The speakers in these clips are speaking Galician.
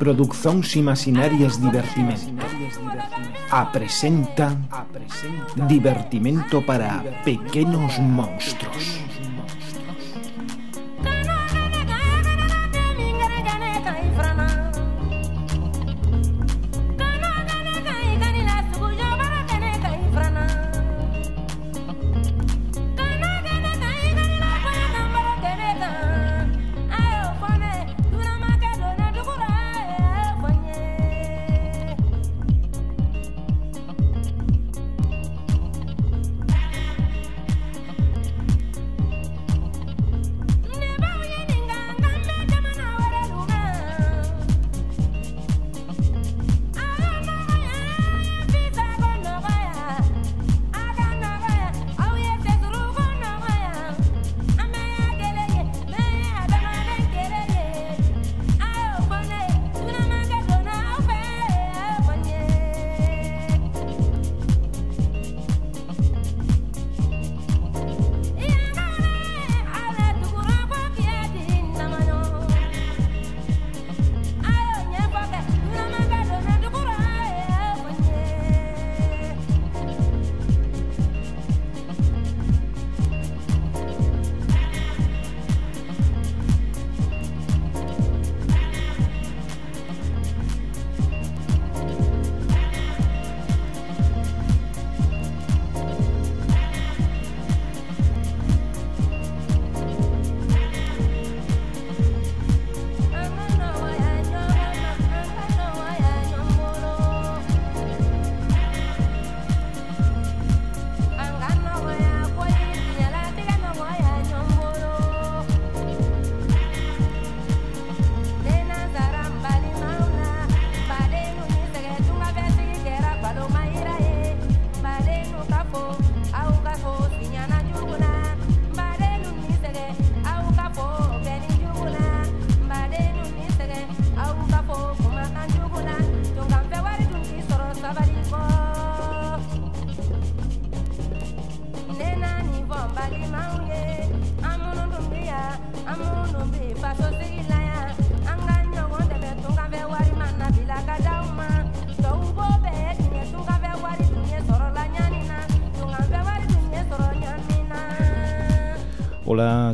Produzóns Imaginarias Divertimento. Apresenta Divertimento para pequenos monstruos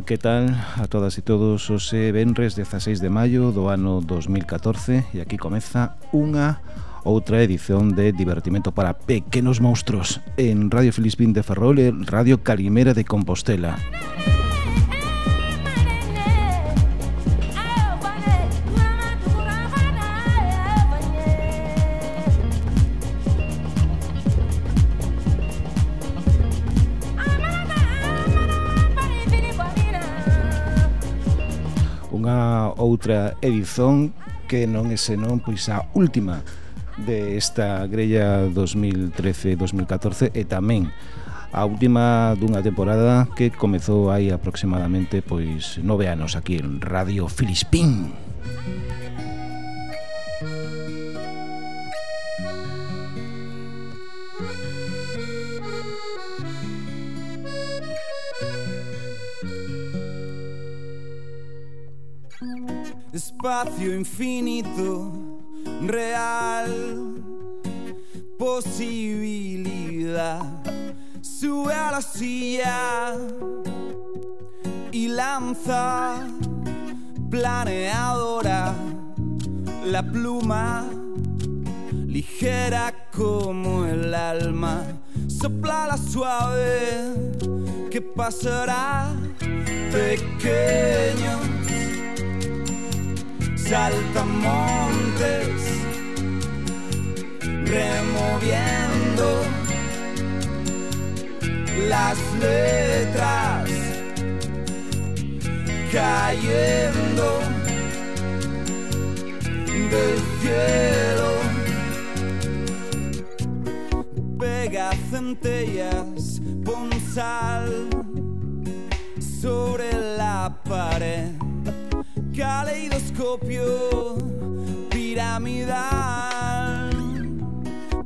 que tal a todas e todos os venres 16 de maio do ano 2014 e aquí comeza unha outra edición de Divertimento para Pequenos Monstruos en Radio Filispín de Ferrol e Radio Calimera de Compostela. outra edición que non é senón pois a última de esta grella 2013-2014 e tamén a última dunha temporada que comezou aí aproximadamente pois nove anos aquí en Radio Filispín. Música espacio infinito, real, posibilidad. Sube a la silla y lanza planeadora la pluma, ligera como el alma. Sopla la suave que pasará pequeño saltamontes, removiendo las letras, cayendo del cielo. Pega centellas, pon sal sobre la pared caleidoscopio piramidal,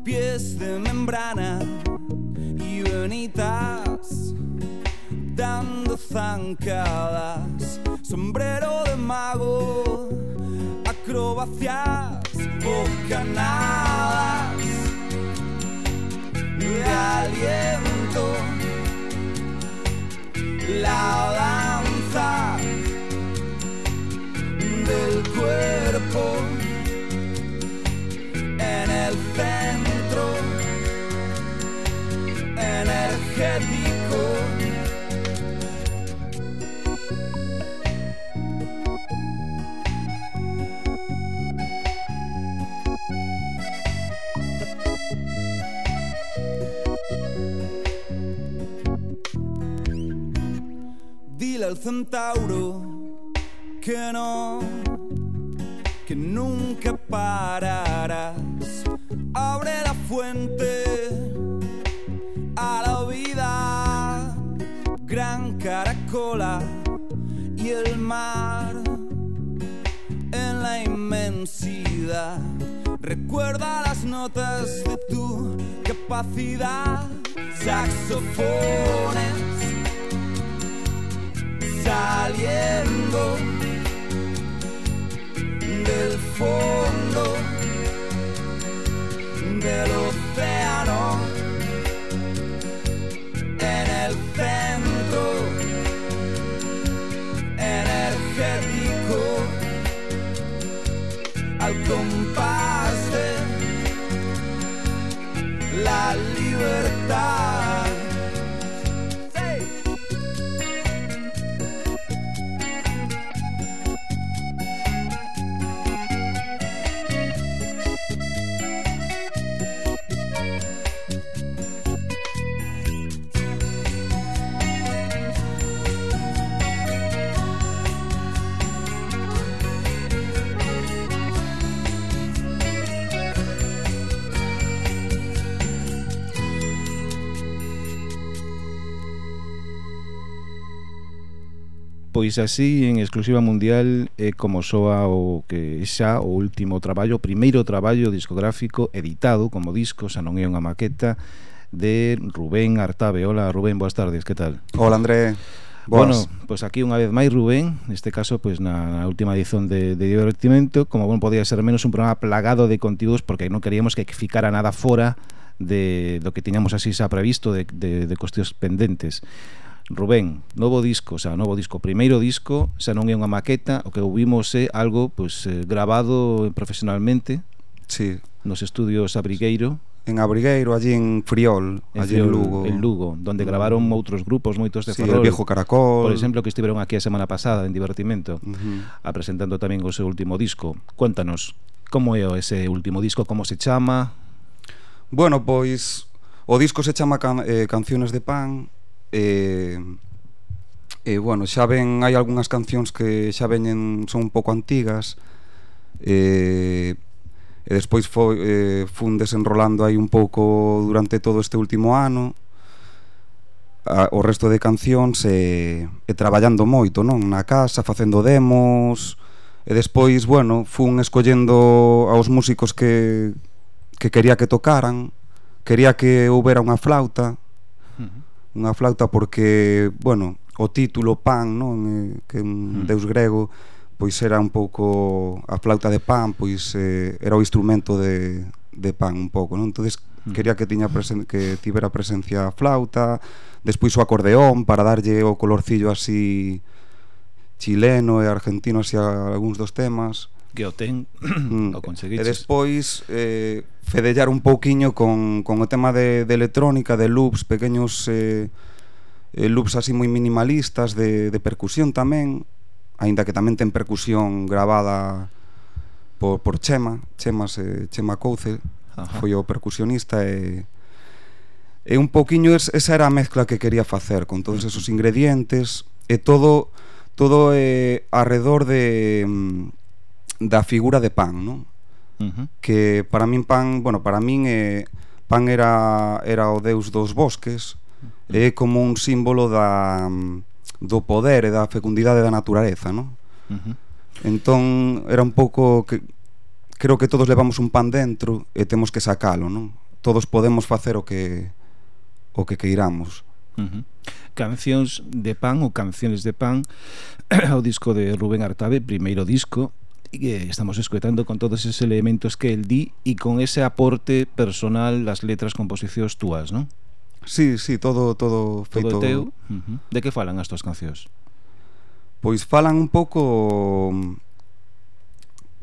pies de membrana y venitas dando zancadas, sombrero de mago, acrobacia vacías bocanadas de aliento. La cuerpo en el centro energético. Dile al centauro que no, que nunca pararás. Abre la fuente a la vida, gran caracola y el mar en la inmensidad. Recuerda las notas de tu capacidad, saxofones saliendo del fondo dell'oceano e nel vento energetico al compasso la libertà. Pois así, en exclusiva mundial, é como soa o que xa o último traballo, o primeiro traballo discográfico editado como disco, xa non é unha maqueta, de Rubén Artabe. Hola, Rubén, boas tardes, que tal? Hola, André. Boas. Bueno, pois pues aquí unha vez máis Rubén, neste caso pois pues, na, na última edición de, de Divertimento, como bon podía ser menos un programa plagado de contidos porque non queríamos que ficara nada fora de do que tiñamos así xa previsto de, de, de cuestións pendentes. Rubén, novo disco, xa novo disco, primeiro disco, xa non é unha maqueta, o que ouvimos é algo pois gravado profesionalmente. Sí. Nos estudios Abrigueiro. En Abrigueiro, allí en Friol, en allí Friol, en Lugo. En Lugo, donde gravaron outros grupos, moitos de sí, Ferrol. Viejo Caracol. Por exemplo, que estiveron aquí a semana pasada en Divertimento, uh -huh. apresentando tamén o seu último disco. Cuéntanos, como é ese último disco, como se chama? Bueno, pois o disco se chama can, eh, Canciones de Pan eh, eh, bueno, xa ven hai algunhas cancións que xa veñen son un pouco antigas eh, e despois foi, eh, fun desenrolando aí un pouco durante todo este último ano a, o resto de cancións e, e traballando moito non? Na casa, facendo demos e despois, bueno, fun escollendo aos músicos que, que quería que tocaran quería que houbera unha flauta unha flauta porque, bueno, o título Pan, non, eh, que é un mm. deus grego, pois era un pouco a flauta de Pan, pois eh, era o instrumento de de Pan un pouco, non? Entonces mm. quería que tiña presen que tivera presencia a flauta, despois o acordeón para darlle o colorcillo así chileno e argentino así a algúns dos temas que o ten mm. o conseguiches. E despois eh, fedellar un pouquiño con, con o tema de, de electrónica, de loops, pequeños eh, eh, loops así moi minimalistas de, de percusión tamén, aínda que tamén ten percusión gravada por, por Chema, Chema, se, Chema Couce, Ajá. foi o percusionista e e un pouquiño es, esa era a mezcla que quería facer con todos esos ingredientes e todo todo eh, arredor de mm, da figura de Pan, non? Uh. Que para min Pan, bueno, para min eh, Pan era era o deus dos bosques, é eh, como un símbolo da do poder e da fecundidade da naturaleza, non? Uh -huh. Entón era un pouco que creo que todos levamos un pan dentro e temos que sacalo, non? Todos podemos facer o que o que queiramos. Uh -huh. Cancións de pan ou canciones de pan o disco de Rubén Artabe, primeiro disco que estamos escoitando con todos esos elementos que el di e con ese aporte personal das letras composicións túas, non? Sí, sí, todo todo feito. Todo teu. Uh -huh. De que falan as túas cancións? Pois falan un pouco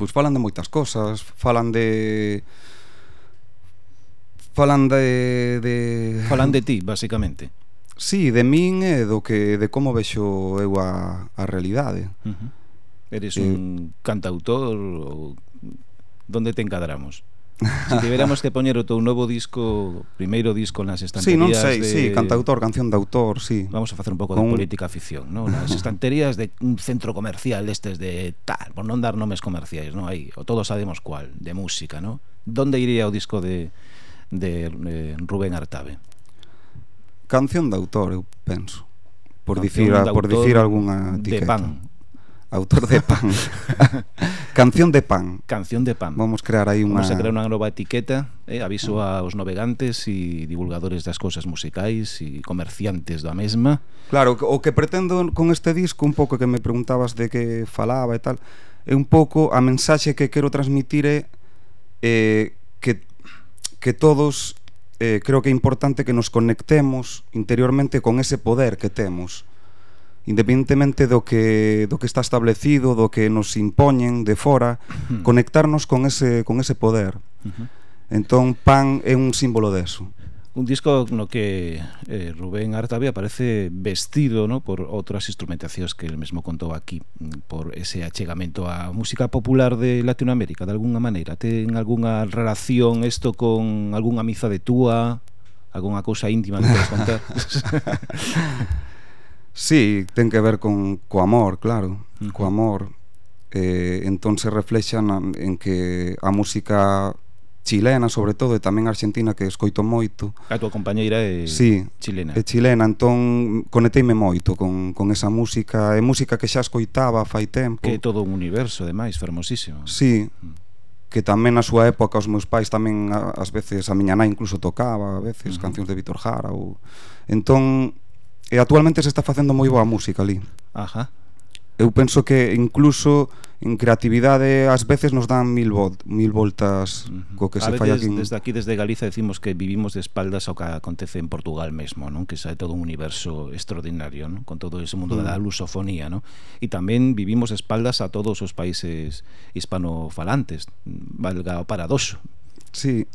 pois falan de moitas cosas, falan de falan de, de... Falan de ti, basicamente Sí, de min e do que de como vexo eu a, a realidade uh -huh. Eres eh, un cantautor ou donde te encadramos? Se tiveramos que poñer o teu novo disco, primeiro disco nas estanterías sí, non sei, de... sí, cantautor, canción de autor, sí. Vamos a facer un pouco Con... de política ficción, non? Nas estanterías de un centro comercial estes de tal, por non dar nomes comerciais, non? Aí, o todos sabemos cuál, de música, non? Donde iría o disco de, de eh, Rubén Artabe? Canción de autor, eu penso. Por canción dicir, por dicir algunha etiqueta. De pan, autor de Pan. Canción de Pan. Canción de Pan. Vamos crear aí unha Vamos a crear unha nova etiqueta, eh, aviso aos navegantes e divulgadores das cousas musicais e comerciantes da mesma. Claro, o que pretendo con este disco, un pouco que me preguntabas de que falaba e tal, é un pouco a mensaxe que quero transmitir é eh, que que todos eh, creo que é importante que nos conectemos interiormente con ese poder que temos independentemente do que do que está establecido, do que nos impoñen de fora, conectarnos con ese con ese poder. Uh -huh. Entón Pan é un símbolo deso. Un disco no que eh, Rubén Artabe aparece vestido ¿no? por outras instrumentacións que el mesmo contou aquí, mm, por ese achegamento á música popular de Latinoamérica, de alguna maneira. Ten algunha relación isto con algunha miza de túa, algunha cousa íntima que podes contar? Sí, ten que ver con co amor, claro, uh -huh. co amor. Eh, entón se reflexa na, en que a música chilena, sobre todo, e tamén argentina que escoito moito. A tua compañeira é sí, chilena. É chilena, entón conecteime moito con, con esa música, é música que xa escoitaba fai tempo. Que é todo un universo, ademais, fermosísimo. Sí, mm. que tamén na súa época os meus pais tamén ás veces a miña nai incluso tocaba, a veces uh -huh. cancións de Víctor Jara ou entón E actualmente se está facendo moi boa música ali. Ajá. Eu penso que incluso en creatividade ás veces nos dan mil, volt, mil voltas uh -huh. co que a se veces, aquí. En... Desde aquí, desde Galiza, decimos que vivimos de espaldas ao que acontece en Portugal mesmo, non? que é todo un universo extraordinario, non? con todo ese mundo uh -huh. da lusofonía. Non? E tamén vivimos de espaldas a todos os países hispanofalantes, valga o paradoxo. Sí,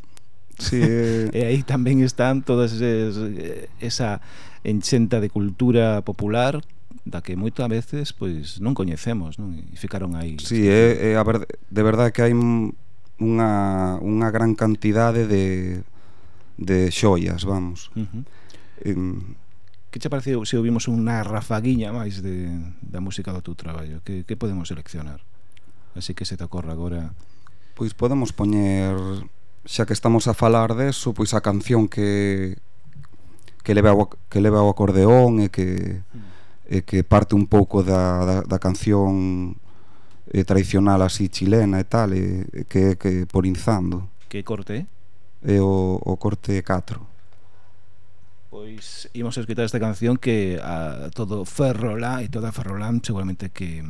sí. Eh... e aí tamén están todas es, eh, esa enchenta de cultura popular da que moitas veces pois non coñecemos, non? E ficaron aí. Si, sí, é, é a ver, de verdade que hai unha, unha gran cantidade de, de xoias, vamos. Uh -huh. em, que che pareceu se ouvimos unha rafaguiña máis de, da música do teu traballo? Que, que podemos seleccionar? Así que se te ocorre agora... Pois podemos poñer, xa que estamos a falar deso, pois a canción que, que leva o, que leva o acordeón e que e que parte un pouco da, da, da canción eh, tradicional así chilena e tal e, e que que por inzando. Que corte? É o, o corte 4. Pois imos escutar esta canción que a todo Ferrola e toda Ferrolán seguramente que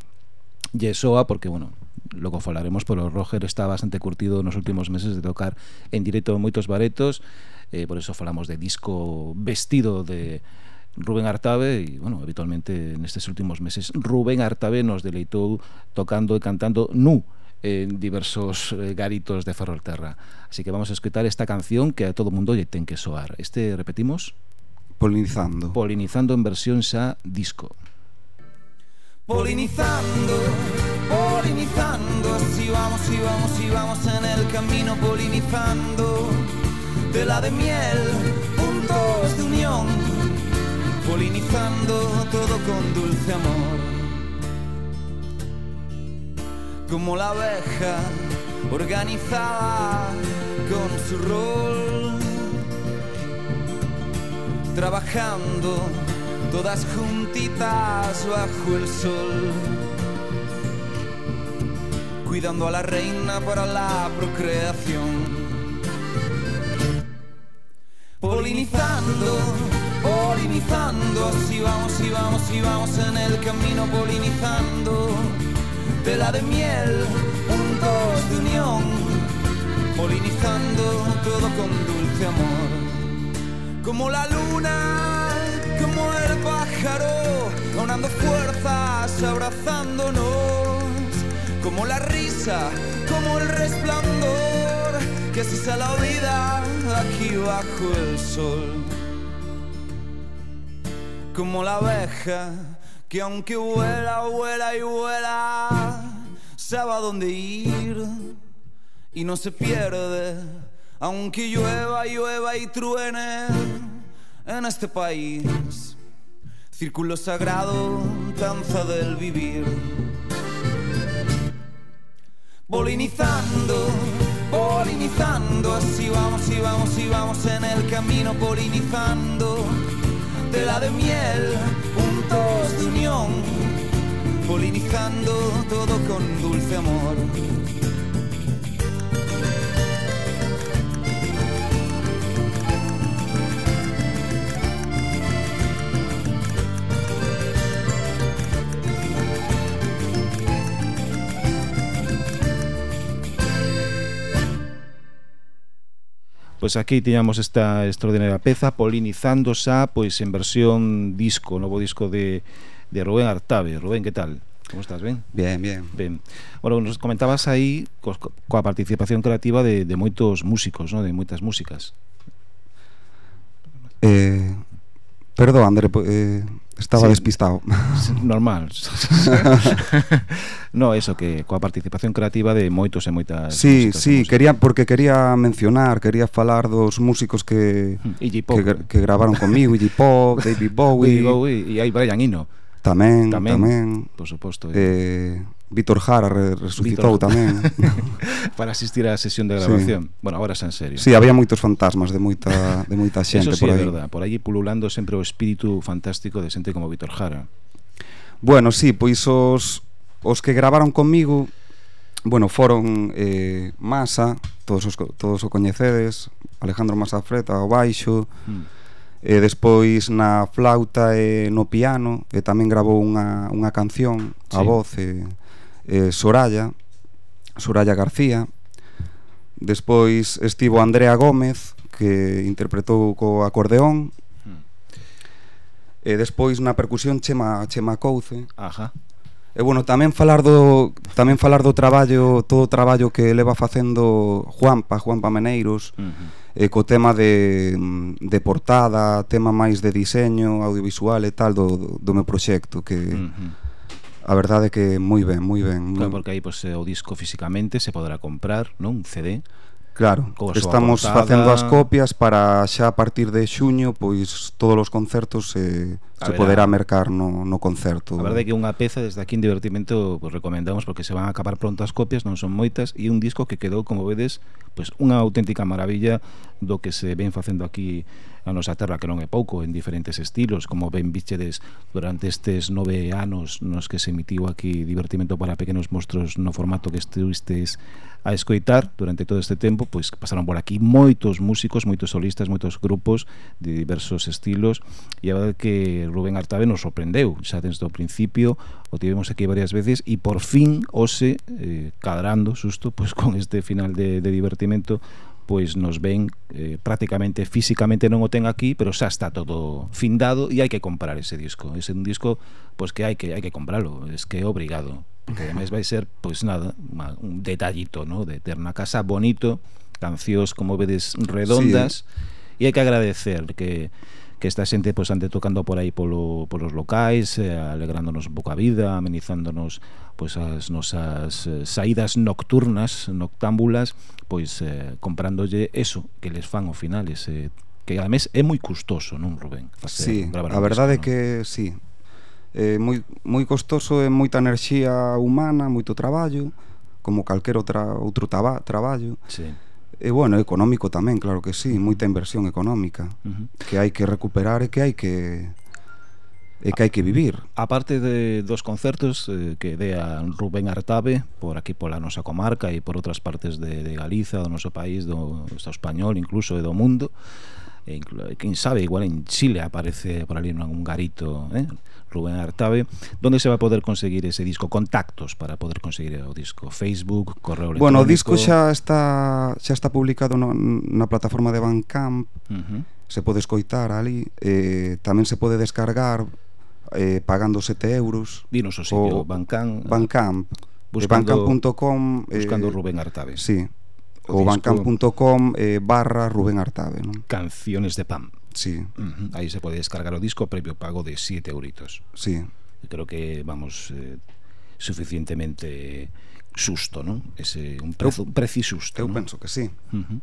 lle soa porque, bueno, logo falaremos, pero Roger está bastante curtido nos últimos meses de tocar en directo moitos baretos eh, por eso falamos de disco vestido de Rubén Artabe e, bueno, habitualmente nestes últimos meses Rubén Artabe nos deleitou tocando e cantando nu en diversos eh, garitos de Ferrolterra. Así que vamos a escutar esta canción que a todo mundo lle ten que soar. Este, repetimos, Polinizando. Polinizando en versión xa disco. Polinizando, polinizando, así vamos y vamos y vamos en el camino polinizando, tela de miel, puntos de unión, polinizando todo con dulce amor. Como la abeja organizada con su rol, trabajando todas juntitas bajo el sol, cuidando a la reina para la procreación. Polinizando, polinizando, así vamos y vamos y vamos en el camino polinizando, tela de miel, puntos de unión, polinizando todo con dulce amor. Como la luna, como el pájaro, donando fuerzas, abrazándonos, como la risa, como el resplandor, que así se la vida aquí bajo el sol. Como la abeja que aunque vuela, vuela y vuela, sabe a dónde ir y no se pierde, aunque llueva, llueva y truene en este país. Círculo sagrado, danza del vivir. Polinizando, polinizando, así vamos y vamos y vamos en el camino polinizando. Tela de miel, puntos de unión, polinizando todo con dulce amor. Pois aquí tiñamos esta extraordinaria peza Polinizándose, pois en versión disco, novo disco de, de Rubén Artabe. Rubén, que tal? Como estás? Ben? Bien, bien. Ben. Bueno, nos comentabas aí co, coa participación creativa de, de moitos músicos, no? de moitas músicas. Eh, perdón, André, eh, Estaba sí, despistado. Normal. no, eso que coa participación creativa de moitos e moitas Sí, sí, quería porque quería mencionar, quería falar dos músicos que hmm, que, que, gravaron comigo, Iggy Pop, David Bowie, David Bowie e hai Brian Eno. Tamén, tamén, tamén. Por suposto. Eh, eh Vítor Jara resucitou Vítor. tamén. Para asistir á sesión de grabación. Sí. Bueno, agora xa en serio. Sí, había moitos fantasmas de moita de moita xente Eso sí, por aí. É verdad. Por aí pululando sempre o espírito fantástico de xente como Vítor Jara. Bueno, sí, pois os os que gravaron comigo bueno, foron eh, Masa, todos os todos o coñecedes, Alejandro Masa Freta, o baixo. Mm e despois na flauta e no piano e tamén grabou unha, unha canción a sí. voz e, e Soraya Soraya García. Despois estivo Andrea Gómez que interpretou co acordeón. Hmm. E despois na percusión Chema, Chema Couce. Ajá. E bueno, tamén falar do tamén falar do traballo, todo o traballo que leva facendo Juanpa, Juanpa Meneiros, uh -huh eh, co tema de, de portada, tema máis de diseño, audiovisual e tal do, do meu proxecto que uh -huh. a verdade é que moi ben, moi ben. Claro, porque aí pues, eh, o disco físicamente se poderá comprar, non? Un CD Claro, estamos portada... facendo as copias para xa a partir de xuño, pois todos os concertos se, se poderá mercar no, no concerto. A verdade é que unha peza desde aquí en Divertimento pues, recomendamos porque se van a acabar pronto as copias, non son moitas, e un disco que quedou, como vedes, pues, unha auténtica maravilla do que se ven facendo aquí a nosa terra, que non é pouco, en diferentes estilos, como ben bichedes durante estes nove anos nos que se emitiu aquí Divertimento para Pequenos monstruos no formato que estuvistes a escoitar durante todo este tempo pois pasaron por aquí moitos músicos, moitos solistas, moitos grupos de diversos estilos e a verdade que Rubén Artabe nos sorprendeu xa desde o principio o tivemos aquí varias veces e por fin ose eh, cadrando susto pois con este final de, de divertimento pois nos ven eh, prácticamente físicamente non o ten aquí, pero xa está todo findado e hai que comprar ese disco. Ese un disco pois que hai que hai que compralo, es que é obrigado, porque ademais vai ser pois nada, uma, un detallito, ¿no? de ter na casa bonito, cancións como vedes redondas sí, eh? e hai que agradecer que que esta xente pois pues, ande tocando por aí polo, polos locais, eh, alegrándonos un pouco a vida, amenizándonos pois pues, as nosas eh, saídas nocturnas, noctámbulas, pois eh, comprándolle eso que les fan ao final ese que además é moi custoso, non, Rubén? Facer, sí, a verdade disco, é que sí, é moi, moi costoso, é moita enerxía humana, moito traballo, como calquer outra, outro traba, traballo. Sí. E bueno, económico tamén, claro que sí, moita inversión económica uh -huh. que hai que recuperar e que hai que e que hai que vivir. A parte de dos concertos eh, que dea Rubén Artabe por aquí pola nosa comarca e por outras partes de, de Galiza, do noso país, do Estado español, incluso e do mundo, e inclu, quen sabe, igual en Chile aparece por ali en algún garito, eh? Rubén Artabe. ¿Dónde se va a poder conseguir ese disco? Contactos para poder conseguir o disco. Facebook, correo electrónico... Bueno, o disco xa está xa está publicado no, na plataforma de Bandcamp. Uh -huh. Se pode escoitar ali. Eh, tamén se pode descargar eh, pagando 7 euros. Dinos o sitio, o Bandcamp. Bandcamp. Buscando, bandcamp.com eh, Buscando Rubén Artabe. Sí. O, o bandcamp.com eh, barra Rubén Artabe. ¿no? Canciones de Pam. Sí. Uh -huh. Aí se pode descargar o disco previo pago de 7 euritos. Sí. Creo que vamos eh, suficientemente susto, non? Ese un prezo, un preci susto. Eu ¿no? penso que sí. Uh -huh.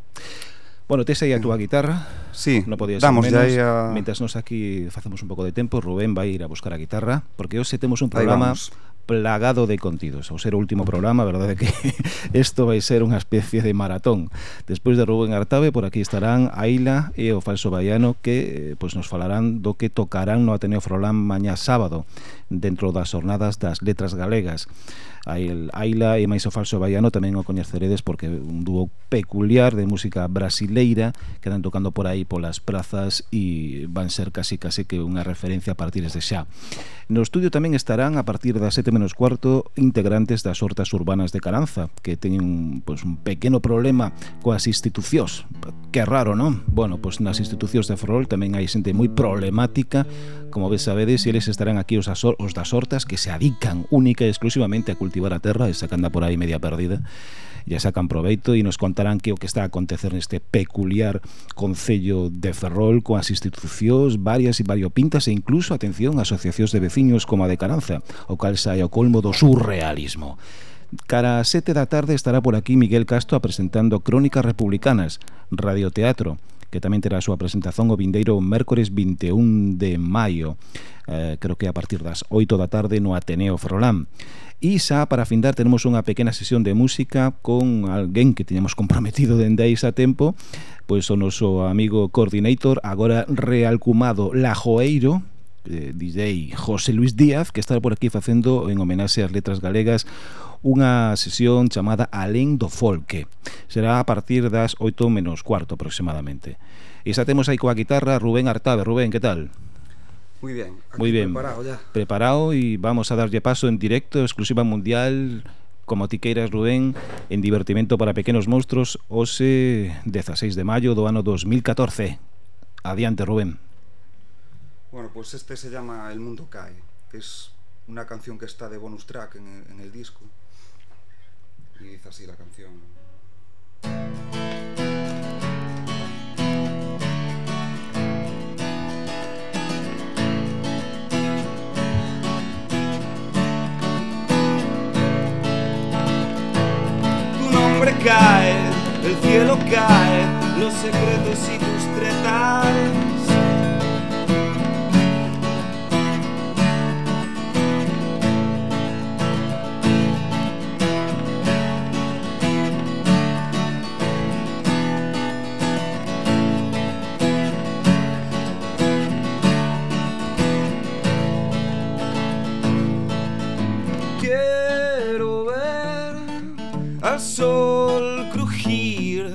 Bueno, tes aí a túa guitarra Sí, no podía damos menos. aí a... Mientras nos aquí facemos un pouco de tempo Rubén vai ir a buscar a guitarra Porque hoxe temos un programa plagado de contidos. Ao ser o último programa, verdade que isto vai ser unha especie de maratón. Despois de Rubén Artabe, por aquí estarán Aila e o falso baiano que eh, pois nos falarán do que tocarán no Ateneo Frolán mañá sábado dentro das jornadas das letras galegas. Ail, Aila e máis o falso baiano tamén o coñeceredes porque un dúo peculiar de música brasileira que andan tocando por aí polas plazas e van ser casi casi que unha referencia a partir de xa. No estudio tamén estarán a partir das 7 menos cuarto integrantes das hortas urbanas de Caranza que teñen pues, pois, un pequeno problema coas institucións. Que raro, non? Bueno, pois pues, nas institucións de Ferrol tamén hai xente moi problemática como ves sabedes, e eles estarán aquí os, os das hortas que se adican única e exclusivamente a cultivar cultivar a terra e anda por aí media perdida e sacan proveito e nos contarán que o que está a acontecer neste peculiar Concello de Ferrol coas institucións varias e variopintas e incluso, atención, asociacións de veciños como a de Caranza, o cal sae o colmo do surrealismo. Cara a sete da tarde estará por aquí Miguel Castro apresentando Crónicas Republicanas, Radioteatro, que tamén terá a súa presentación o vindeiro mércores 21 de maio, eh, creo que a partir das 8 da tarde no Ateneo Ferrolán. E xa para findar tenemos unha pequena sesión de música con alguén que tiñamos comprometido dende aí xa tempo, pois o noso amigo coordinator, agora realcumado Lajoeiro, eh, DJ José Luis Díaz que está por aquí facendo en homenaxe ás letras galegas unha sesión chamada Alén do Folque. Será a partir das 8 menos cuarto aproximadamente. E xa temos aí coa guitarra Rubén Artabe. Rubén, que tal? Muy bien. Muy bien. Preparado ya. Preparado y vamos a darlle paso en directo, exclusiva mundial, como ti queiras, Rubén, en Divertimento para Pequenos Monstruos, hoxe 16 de maio do ano 2014. Adiante, Rubén. Bueno, pues este se llama El Mundo Cae. Es una canción que está de bonus track en, en el disco. Y dice así la canción. El cielo cae, los secretos y tus tretas. Sol crujir,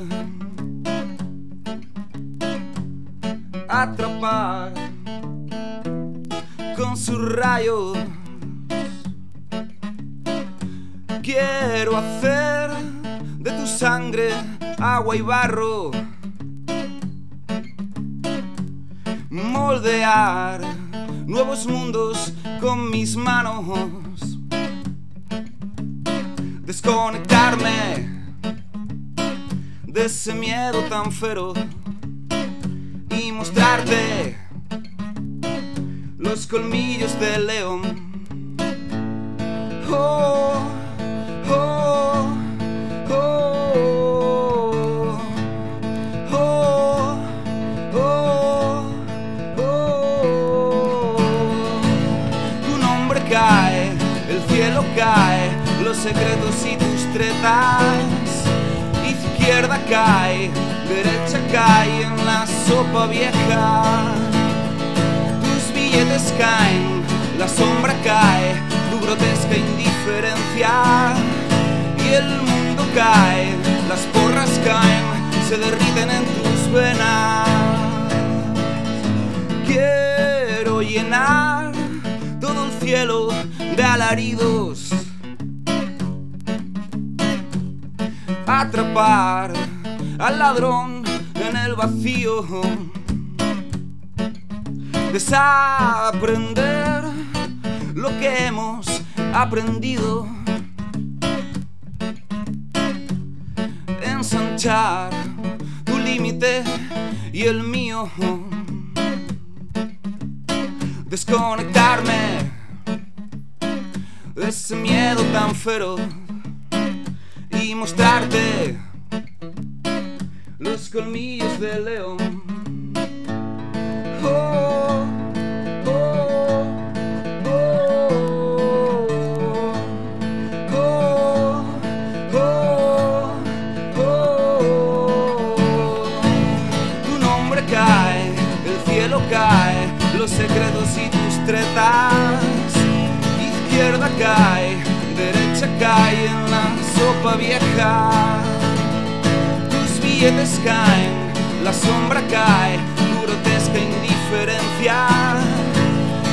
atrapar con sus rayos. Quiero hacer de tu sangre agua y barro, moldear nuevos mundos con mis manos desconectarme de ese miedo tan feroz y mostrarte los colmillos del león. Oh, oh, oh, secretos y tus tretas. Izquierda cae, derecha cae en la sopa vieja. Tus billetes caen, la sombra cae, tu grotesca indiferencia. Y el mundo cae, las porras caen, se derriten en tus venas. Quiero llenar todo el cielo de alaridos Atrapar al ladrón en el vacío. Desaprender lo que hemos aprendido. Ensanchar tu límite y el mío. Desconectarme de ese miedo tan feroz mostrarte los colmillos del león. Sopa vieja. Tus billetes caen, la sombra cae, tu grotesca indiferencia.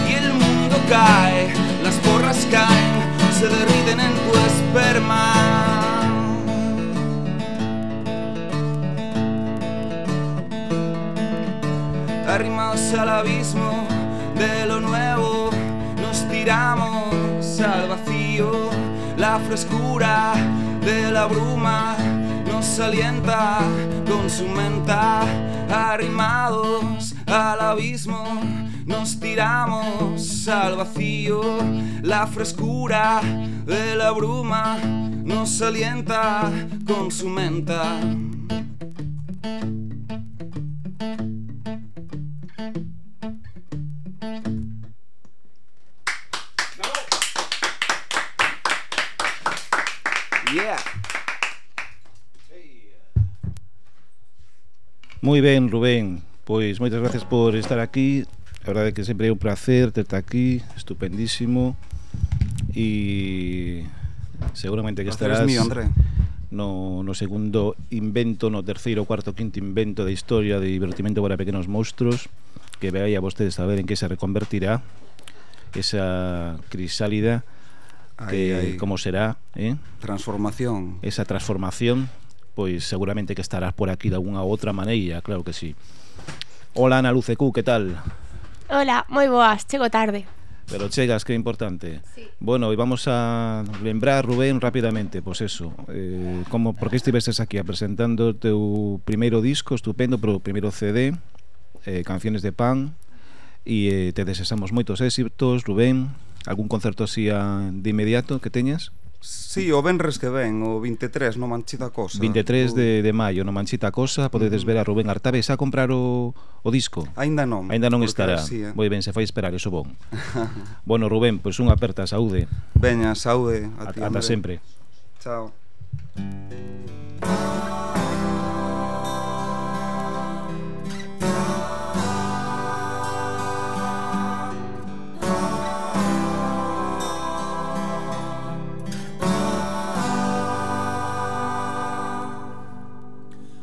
Y el mundo cae, las porras caen, se derriten en tu esperma. arrimados al abismo de lo nuevo, nos tiramos al vacío, la frescura de la bruma nos alienta con su menta, arrimados al abismo, nos tiramos al vacío, la frescura de la bruma nos alienta con su menta. Moi ben, Rubén. Pois moitas gracias por estar aquí. A verdade é que sempre é un placer terte aquí, estupendísimo. E seguramente que estarás mío, André. No, no segundo invento, no terceiro, cuarto, quinto invento de historia de divertimento para pequenos monstruos que veai a vostedes saber en que se reconvertirá esa crisálida que, ay, ay. como será, eh? Transformación. Esa transformación pois seguramente que estarás por aquí de alguna outra maneira, claro que sí. Hola Ana Lucecu, que tal? Hola, moi boas, chego tarde. Pero chegas, que é importante. Sí. Bueno, e vamos a lembrar, Rubén, rapidamente, pois pues eso, eh, como, por que estiveses aquí apresentando o teu primeiro disco, estupendo, pero o primeiro CD, eh, Canciones de Pan, e eh, te desexamos moitos éxitos, Rubén, algún concerto así a, de inmediato que teñas? Sí, o Benres que ven, o 23 no Manchita Cosa. 23 de, de maio no Manchita Cosa, podedes mm. ver a Rubén Artabes a comprar o, o disco. Ainda non. Ainda non estará. Sí, eh? Moi ben, se fai esperar, iso bon. bueno, Rubén, pois pues unha aperta saúde. Veña, saúde a ti. Ata sempre. Chao.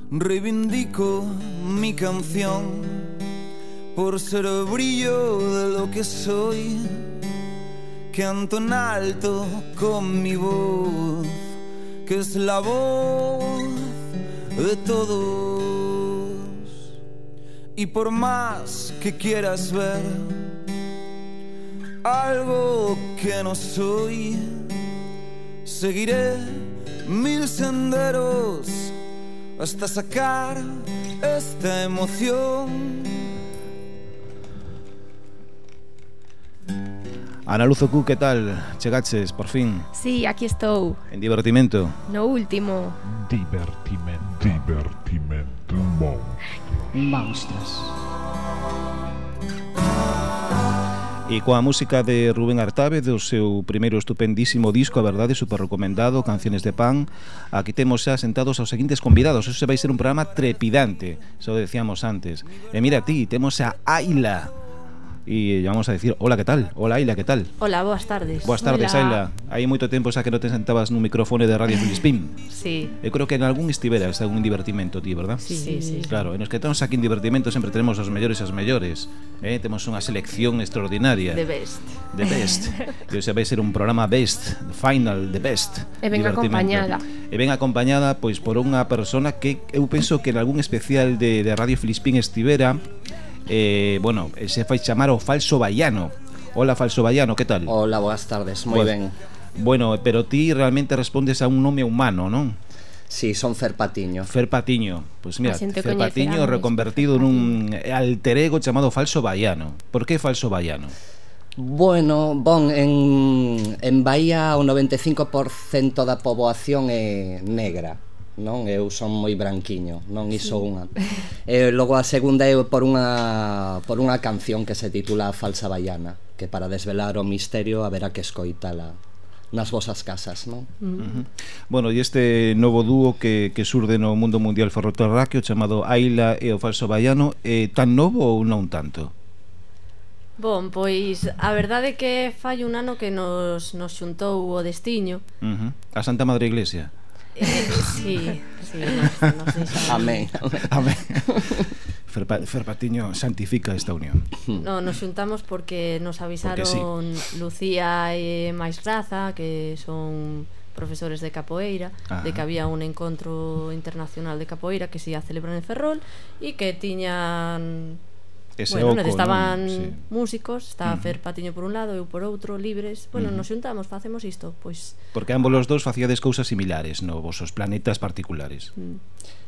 Reivindico mi canción por ser el brillo de lo que soy. Canto en alto con mi voz, que es la voz de todos. Y por más que quieras ver algo que no soy, seguiré mil senderos hasta sacar esta emoción. Ana Luzocu, que tal? Chegaches, por fin? Sí, aquí estou. En divertimento? No último. Divertimento. Divertimento. Monstros. Monstros. E coa música de Rubén Artabe do seu primeiro estupendísimo disco, a verdade, super recomendado, Canciones de Pan. Aquí temos xa sentados aos seguintes convidados. Eso se vai ser un programa trepidante, xa o decíamos antes. E mira ti, temos a Aila e vamos a decir hola, que tal? Hola, Aila, que tal? Hola, boas tardes. Boas tardes, hola. Aila. Hai moito tempo xa que non te sentabas nun micrófono de Radio Filispín. sí. Eu creo que en algún estiveras algún divertimento ti, verdad? Sí, sí, sí. Claro, e nos que estamos aquí en divertimento sempre tenemos os mellores e as mellores. Eh? Temos unha selección extraordinaria. The best. The best. e xa vai ser un programa best, final, the best. E ben acompañada. E ben acompañada pois por unha persona que eu penso que en algún especial de, de Radio Filispín estivera eh, bueno, se fai chamar o falso baiano. Hola, falso baiano, que tal? Hola, boas tardes, moi pues, ben. Bueno, pero ti realmente respondes a un nome humano, non? Sí, son Fer Patiño. Fer Patiño. Pois pues mira, Fer Patiño reconvertido nun alter ego chamado Falso Baiano. Por que Falso Baiano? Bueno, bon, en, en Bahía o 95% da poboación é negra non eu son moi branquiño, non iso unha. E logo a segunda é por unha por unha canción que se titula Falsa Baiana, que para desvelar o misterio haberá que escoitala nas vosas casas, non? Mm. Uh -huh. Bueno, e este novo dúo que, que surde no mundo mundial ferroterráqueo chamado Aila e o Falso Baiano é tan novo ou non tanto? Bon, pois a verdade que fai un ano que nos, nos xuntou o destiño uh -huh. A Santa Madre Iglesia Eh, sí, sí, nos, nos Amén. Amén. Fer Patiño santifica esta unión. Mm. No, nos xuntamos porque nos avisaron porque sí. Lucía e máis Raza, que son profesores de capoeira, Ajá. de que había un encontro internacional de capoeira que se ia celebrar en Ferrol e que tiñan ese bueno, oco, estaban non? Sí. músicos, estaba uh. Fer Patiño por un lado, eu por outro, libres. Bueno, nos xuntamos, facemos isto, pois. Porque ambos os dous facíades cousas similares no vosos planetas particulares. Mm.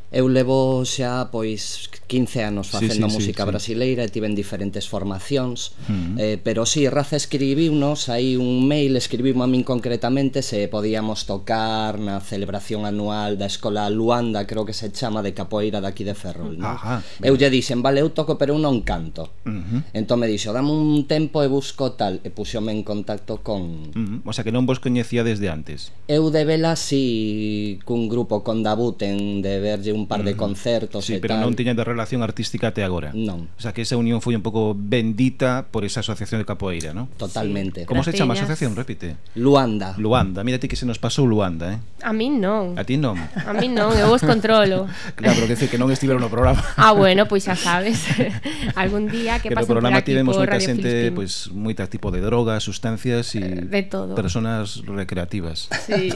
Eu levo xa pois 15 anos facendo sí, sí, música sí, brasileira e tiven diferentes formacións, mm. eh, pero si sí, Raza escribiunos aí un mail, escribimos a min concretamente se podíamos tocar na celebración anual da Escola Luanda, creo que se chama de capoeira daqui de Ferrol, no? Ajá, Eu lle dixen, vale, eu toco pero eu non canto. Uh -huh. Entón me dixo, dame un tempo e busco tal, e puxome en contacto con... Uh -huh. O sea que non vos coñecía desde antes. Eu de vela si sí, cun grupo con Dabuten de verlle un par de mm. concertos sí, e pero tal. non tiñan de relación artística até agora. Non. O sea, que esa unión foi un pouco bendita por esa asociación de capoeira, ¿no? Totalmente. Sí. Como se chama a asociación? Repite. Luanda. Luanda. Mírate que se nos pasou Luanda, eh? A min non. A ti non. A min non, eu os controlo. claro, que decir que non estiveron no programa. ah, bueno, pois pues xa sabes. Algún día que, que pasen por aquí tivemos por moita xente, pois pues, moita tipo de drogas, sustancias e eh, de todo. Personas recreativas. Sí.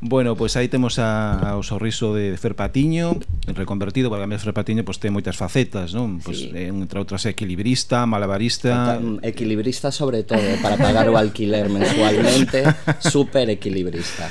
bueno, pois pues aí temos a, ao sorriso de Fer Patiño, reconvertido porque a mí Fer Patiño, pois pues, ten moitas facetas, non? Pois pues, sí. Eh, entre outras equilibrista, malabarista, mm, equilibrista sobre todo para pagar o alquiler mensualmente, super equilibrista.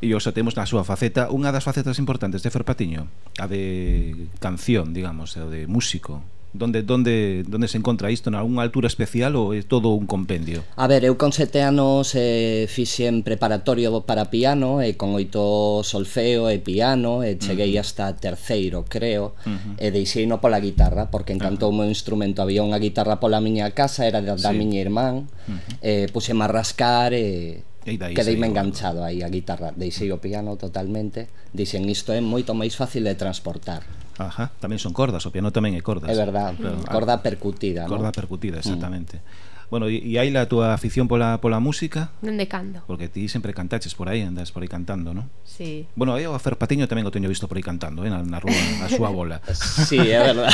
E os temos na súa faceta, unha das facetas importantes de Fer Patiño, a de canción, digamos, a de músico. Donde, donde, donde se encontra isto? Na unha altura especial ou é todo un compendio? A ver, eu con sete anos eh, fixen preparatorio para piano e con oito solfeo e piano e cheguei uh -huh. hasta terceiro, creo, uh -huh. e deixei no pola guitarra porque encantou uh -huh. o meu instrumento. Había unha guitarra pola miña casa, era da, da sí. miña irmán, uh -huh. eh, puseme a rascar e... E daí Quedeime enganchado aí a guitarra Deixei o piano totalmente Dixen isto é moito máis fácil de transportar Ajá, tamén son cordas, o piano tamén é cordas. É verdad, pero, ah, corda percutida, Corda ¿no? percutida, mm. exactamente. Mm. Bueno, e, e aí la túa afición pola pola música? Dende cando? Porque ti sempre cantaches por aí, andas por aí cantando, non? Sí. Bueno, eu a Fer Patiño tamén o teño visto por aí cantando, eh, na, na rúa, a súa bola. sí, é verdad.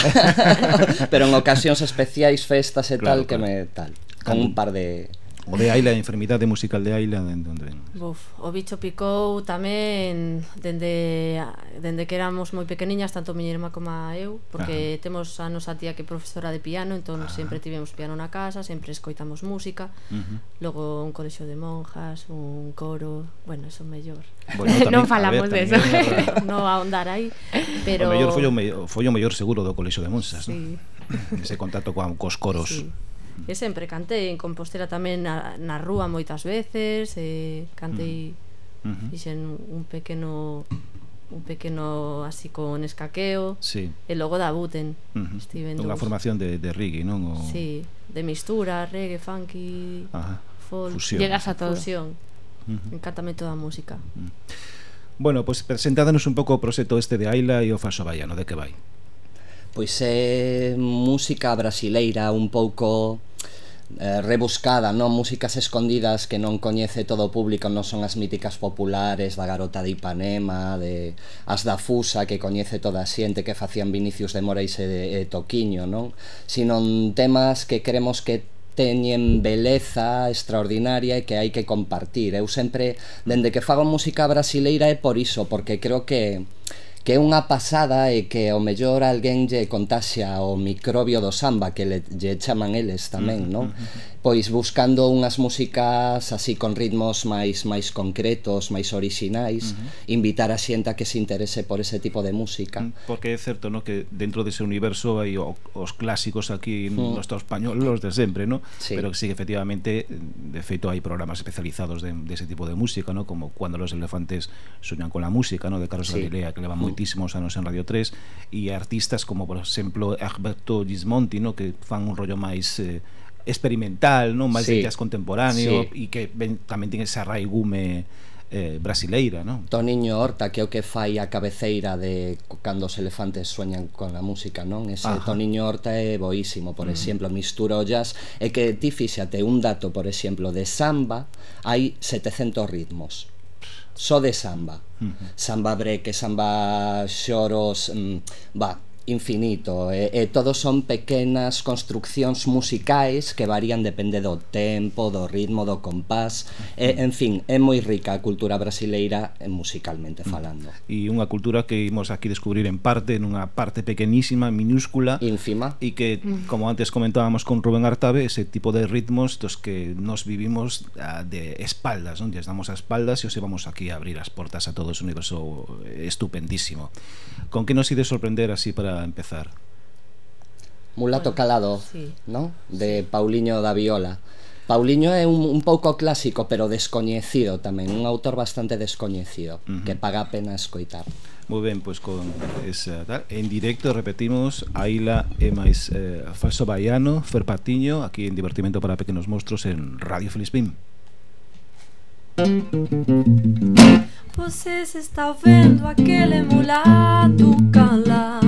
Pero en ocasións especiais, festas e claro, tal, claro. que me tal. Con un par de O de Aila, a enfermidade musical de Aila dende onde ven. Buf, o bicho picou tamén dende dende que éramos moi pequeniñas, tanto miña irmá como eu, porque Ajá. temos a nosa tía que é profesora de piano, entón Ajá. sempre tivemos piano na casa, sempre escoitamos música. Uh. Logo un colexo de monjas, un coro, bueno, eso mellor. Bueno, tamén, non falamos ver, de eso. non ahondar aí, pero o mellor foi o mellor, foi o mellor seguro do colexo de monxas, sí. ¿no? Ese contacto coa cos coros. Sí. E sempre cantei en Compostela tamén na, na rúa moitas veces, eh, e cantei mm. uh fixen un pequeno un pequeno así con escaqueo sí. e logo da Buten uh -huh. estive en unha formación de, de reggae non? O... Sí, de mistura, reggae, funky Ajá. folk, fusión. llegas a todo fusión. Uh encántame toda a música. Bueno, pois pues presentádanos un pouco o proxecto este de Aila e o Faso Baiano, de que vai? pois é música brasileira un pouco eh, rebuscada, non músicas escondidas que non coñece todo o público, non son as míticas populares da Garota de Ipanema, de as da Fusa que coñece toda a xente que facían Vinicius de Moraes e, de, e Toquiño, non? Sino temas que queremos que teñen beleza extraordinaria e que hai que compartir. Eu sempre, dende que fago música brasileira é por iso, porque creo que que é unha pasada e que ao mellor alguén lle contaxe ao microbio do samba que le, lle chaman eles tamén, mm, non? Mm, mm, pois buscando unhas músicas así con ritmos máis máis concretos, máis orixinais, uh -huh. invitar a xente a que se interese por ese tipo de música. Mm, porque é certo, no, que dentro dese universo hai os clásicos aquí uh -huh. no Estado español los de sempre, no? Sí. Pero que sí, efectivamente, de feito hai programas especializados de, de ese tipo de música, no? Como Cuando los elefantes soñan con la música, no? De Carlos sí. Galilea, que leva uh -huh. moitísimos anos en Radio 3 e artistas como, por exemplo, Alberto Gismonti, no? Que fan un rollo máis eh, experimental, non máis sí. de jazz contemporáneo sí. e que ben, tamén ten esa raigume eh, brasileira, non? Toniño Horta, que é o que fai a cabeceira de cando os elefantes sueñan con a música, non? Ese Ajá. Toniño Horta é boísimo, por mm. exemplo, mistura o jazz, e que ti fíxate un dato, por exemplo, de samba, hai 700 ritmos só de samba. Uh -huh. Samba breque, samba xoros, mm, va, infinito e, e todos son pequenas construccións musicais que varían depende do tempo, do ritmo, do compás e, en fin, é moi rica a cultura brasileira musicalmente mm. falando. E unha cultura que imos aquí descubrir en parte nunha parte pequenísima, minúscula ínfima. e que, mm. como antes comentábamos con Rubén Artabe, ese tipo de ritmos dos que nos vivimos ah, de espaldas, non? Lles damos a espaldas e os vamos aquí a abrir as portas a todo ese universo estupendísimo. Con que nos ide sorprender así para empezar. Mulato Calado, sí. ¿no? De Pauliño da Viola. Pauliño é un, un pouco clásico, pero descoñecido tamén, un autor bastante descoñecido, uh -huh. que paga a pena escoitar. Moi ben, pois con esa tal. En directo repetimos Aila e máis eh, Falso Baiano, Fer Patiño, aquí en Divertimento para Pequenos Monstros en Radio Felispín. Você se está vendo aquele mulato calado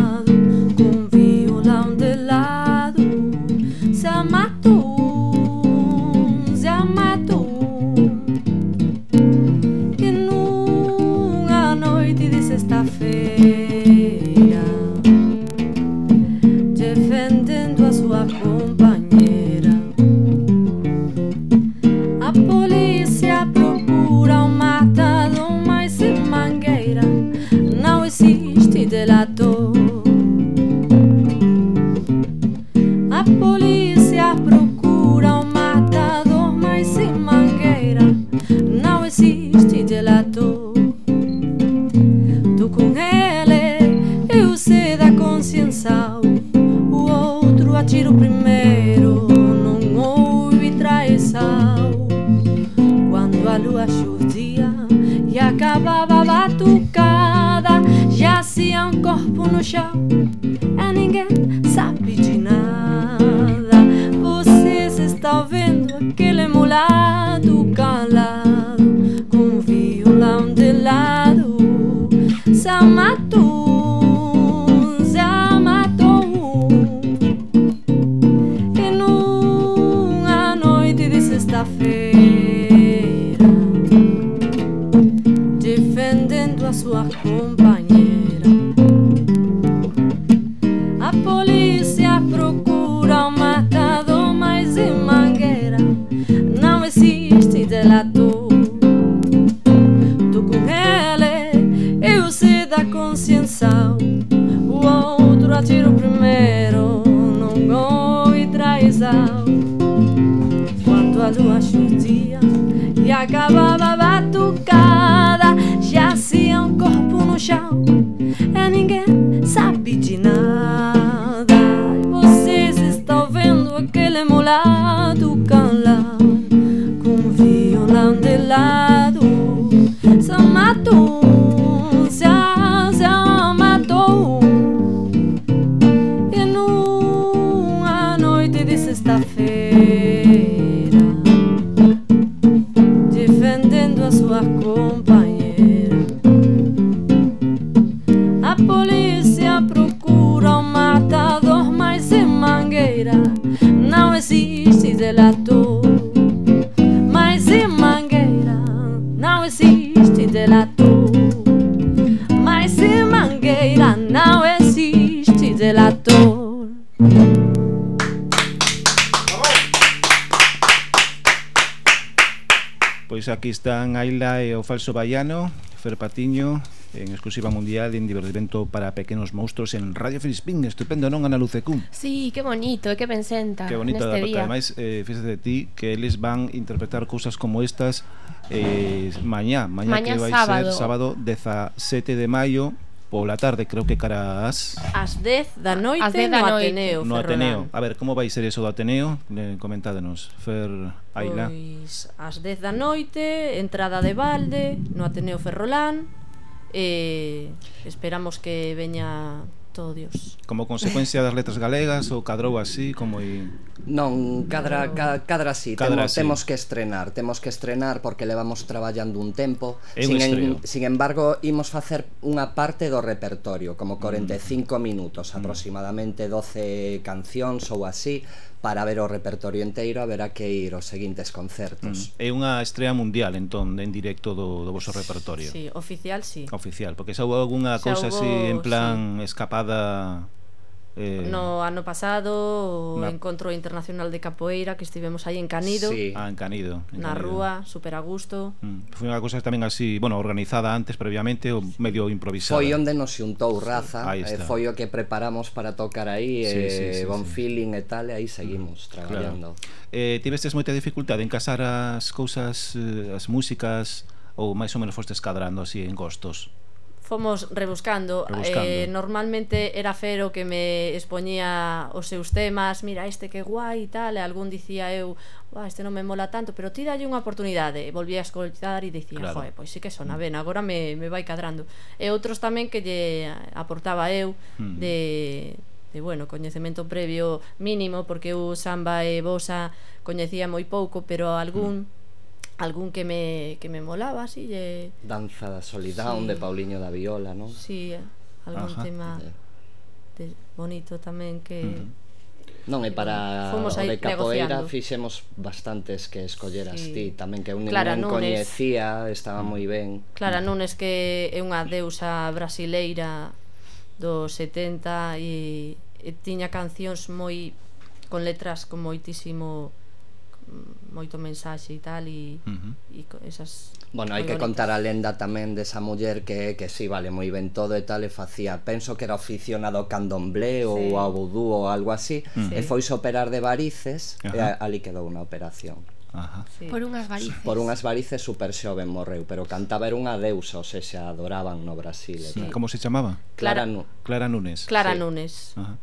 Ela e o falso baiano, Fer Patiño, en exclusiva mundial en divertimento para pequenos monstruos en Radio Filispín. Estupendo, non, Ana Lucecún? Sí, que bonito, que pensenta Que bonito, neste día. ademais, eh, fíjate de ti que eles van interpretar cousas como estas eh, mañá, mañá, mañá que vai sábado. ser sábado 17 de maio pola tarde, creo que cara as... As 10 da noite As 10 da no noite. Ateneo, No Ateneo. Ferrolán. A ver, como vai ser eso do Ateneo? Eh, Comentádenos, Fer Aila. Pois, as 10 da noite, entrada de balde, no Ateneo Ferrolán. Eh, esperamos que veña custodios. Como consecuencia das letras galegas ou cadrou así como i... Non, cadra, ca, cadra así, cadra temos, así. temos que estrenar, temos que estrenar porque levamos traballando un tempo. É un sin, estreo. en, sin embargo, imos facer unha parte do repertorio, como 45 mm. minutos, mm. aproximadamente 12 cancións ou así, para ver o repertorio enteiro haberá que ir aos seguintes concertos. Mm. É unha estrela mundial entón en directo do, do vosso repertorio. Sí, oficial sí. Oficial, porque xa houve algunha cousa así en plan sí. escapada Eh... No ano pasado, o na... Encontro Internacional de Capoeira, que estivemos aí en Canido. Sí. Ah, en Canido. En na Canido. rúa, super a gusto. Mm. Foi unha cousa tamén así, bueno, organizada antes previamente, ou medio improvisada. Foi onde nos xuntou raza, sí. eh, foi o que preparamos para tocar aí, sí, eh, sí, sí, bon sí. feeling e tal, e aí seguimos mm. traballando. Claro. Eh, tivestes moita dificultade en casar as cousas, eh, as músicas, ou máis ou menos fostes cadrando así en gostos? fomos rebuscando, rebuscando. Eh, normalmente era Fero que me expoñía os seus temas mira este que guai e tal e algún dicía eu Uah, este non me mola tanto pero ti dalle unha oportunidade e volví a escoltar e dicía claro. joe, pois sí que sona ben agora me, me vai cadrando e outros tamén que lle aportaba eu mm. de de bueno, coñecemento previo mínimo porque eu samba e bosa coñecía moi pouco pero algún mm algún que me, que me molaba así lle... Danza da solidão sí. de Pauliño da Viola, non? Si, sí, algún Ajá. tema de, bonito tamén que... Uh -huh. Non, é para Fomos o de capoeira negociando. fixemos bastantes que escolleras sí. ti tamén que eu Clara non Nunes. coñecía, estaba moi ben. Clara Nunes que é unha deusa brasileira dos 70 e, e tiña cancións moi con letras con moitísimo moito mensaxe e tal e, uh -huh. e esas Bueno, hai que bonitas. contar a lenda tamén desa muller que que si sí, vale moi ben todo e tal e facía, penso que era aficionado ao candomblé sí. ou ao vudú ou algo así, uh -huh. e foise operar de varices uh -huh. e ali quedou unha operación. Ajá. Sí. Por unhas varices. Por unhas varices super xoven morreu, pero cantaba era unha deusa, ou seja, adoraban no Brasil. Sí. Como se chamaba? Clara, Clara, Clara Nunes. Clara sí. Nunes. Ajá.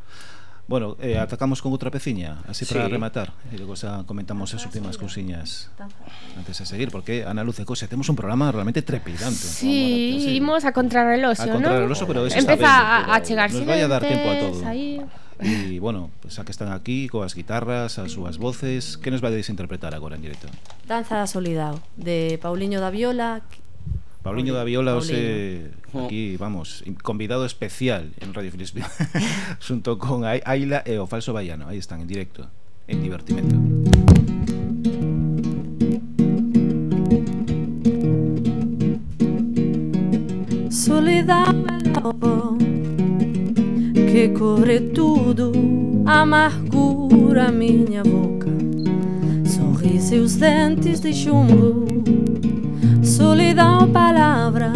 Bueno, eh, atacamos con outra peciña, así sí. para rematar, e logo xa comentamos as últimas cousiñas antes de seguir, porque Ana Luz Cose, temos un programa realmente trepidante. Sí, así. imos a contrarreloxo, ¿no? A contrarreloxo, ¿no? pero eso Empeza está ben, a, a chegar nos vai a dar tempo a todo. E, bueno, pues, a que están aquí coas guitarras, as súas voces Que nos vades interpretar agora en directo? Danza da Solidao De Pauliño da Viola Paulinho da Viola hoxe aquí, vamos, convidado especial en Radio Filispín xunto con Aila e o Falso Baiano. Aí están en directo, en divertimento. Soledad lobo que cobre tudo, amargura a minha boca, sorriso os dentes de chumbo Solidão, palavra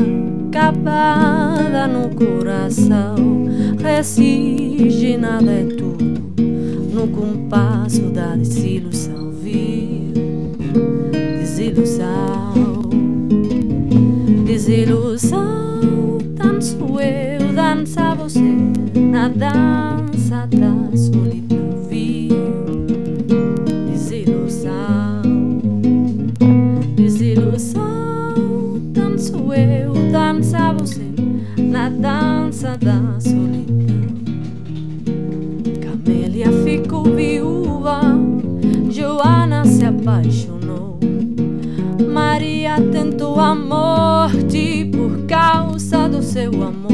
capada no coração, resiste nada é tudo, no compasso da desilusão, viu? Desilusão desilusão. Danço eu, dança você na dança da solidão. Dança da solidão. Camélia ficou viúva, Joana se apaixonou. Maria tentou a morte por causa do seu amor.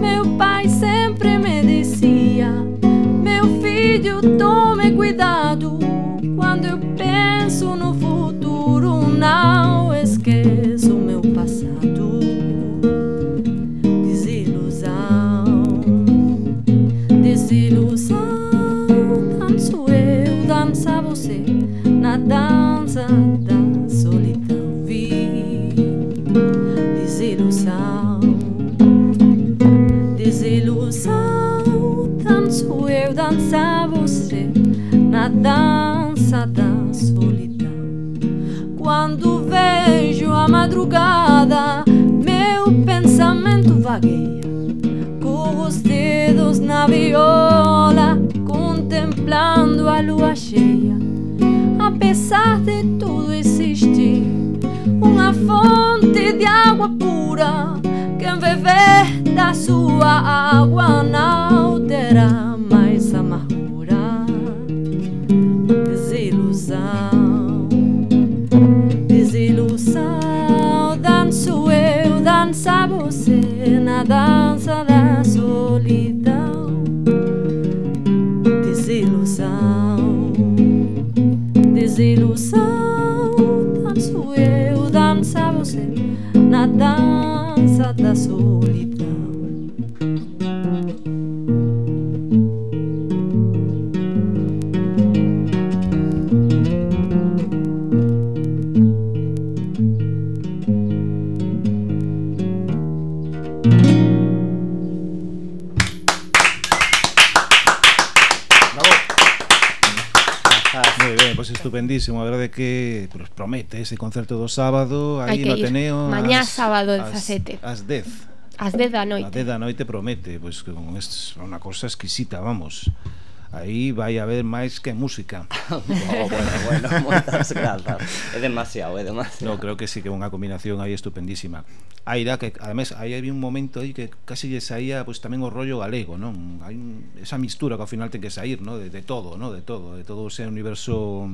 Meu pai sempre me dizia: Meu filho, tome cuidado. Quando eu penso no futuro, não esqueço meu na dança da solidão vi desilusão, desilusão. Danço eu, dança você na dança da solidão. Quando vejo a madrugada, meu pensamento vagueia com os dedos na viola, contemplando a lua cheia. Apesar de tudo existir, uma fonte de água pura. Quem beber da sua água não terá mais amargura. Desilusão, desilusão. Danço eu, dança você na dança da solidão. Desilusão. Danço eu, dança você na dança da solidão. bendísimo, a verdade que pues, promete ese concerto do sábado aí no Ateneo. Mañá sábado 17. As 10. As 10 da noite. As 10 da noite promete, pois pues, con es, unha cousa exquisita, vamos aí vai haber máis que música. oh, bueno, bueno, moitas grazas. É demasiado, é demasiado. No, creo que sí que é unha combinación aí estupendísima. Aira, que además aí había un momento aí que casi lle saía pois pues, tamén o rollo galego, non? Hai un, esa mistura que ao final ten que sair, ¿no? De, de todo, ¿no? De todo, de todo ese universo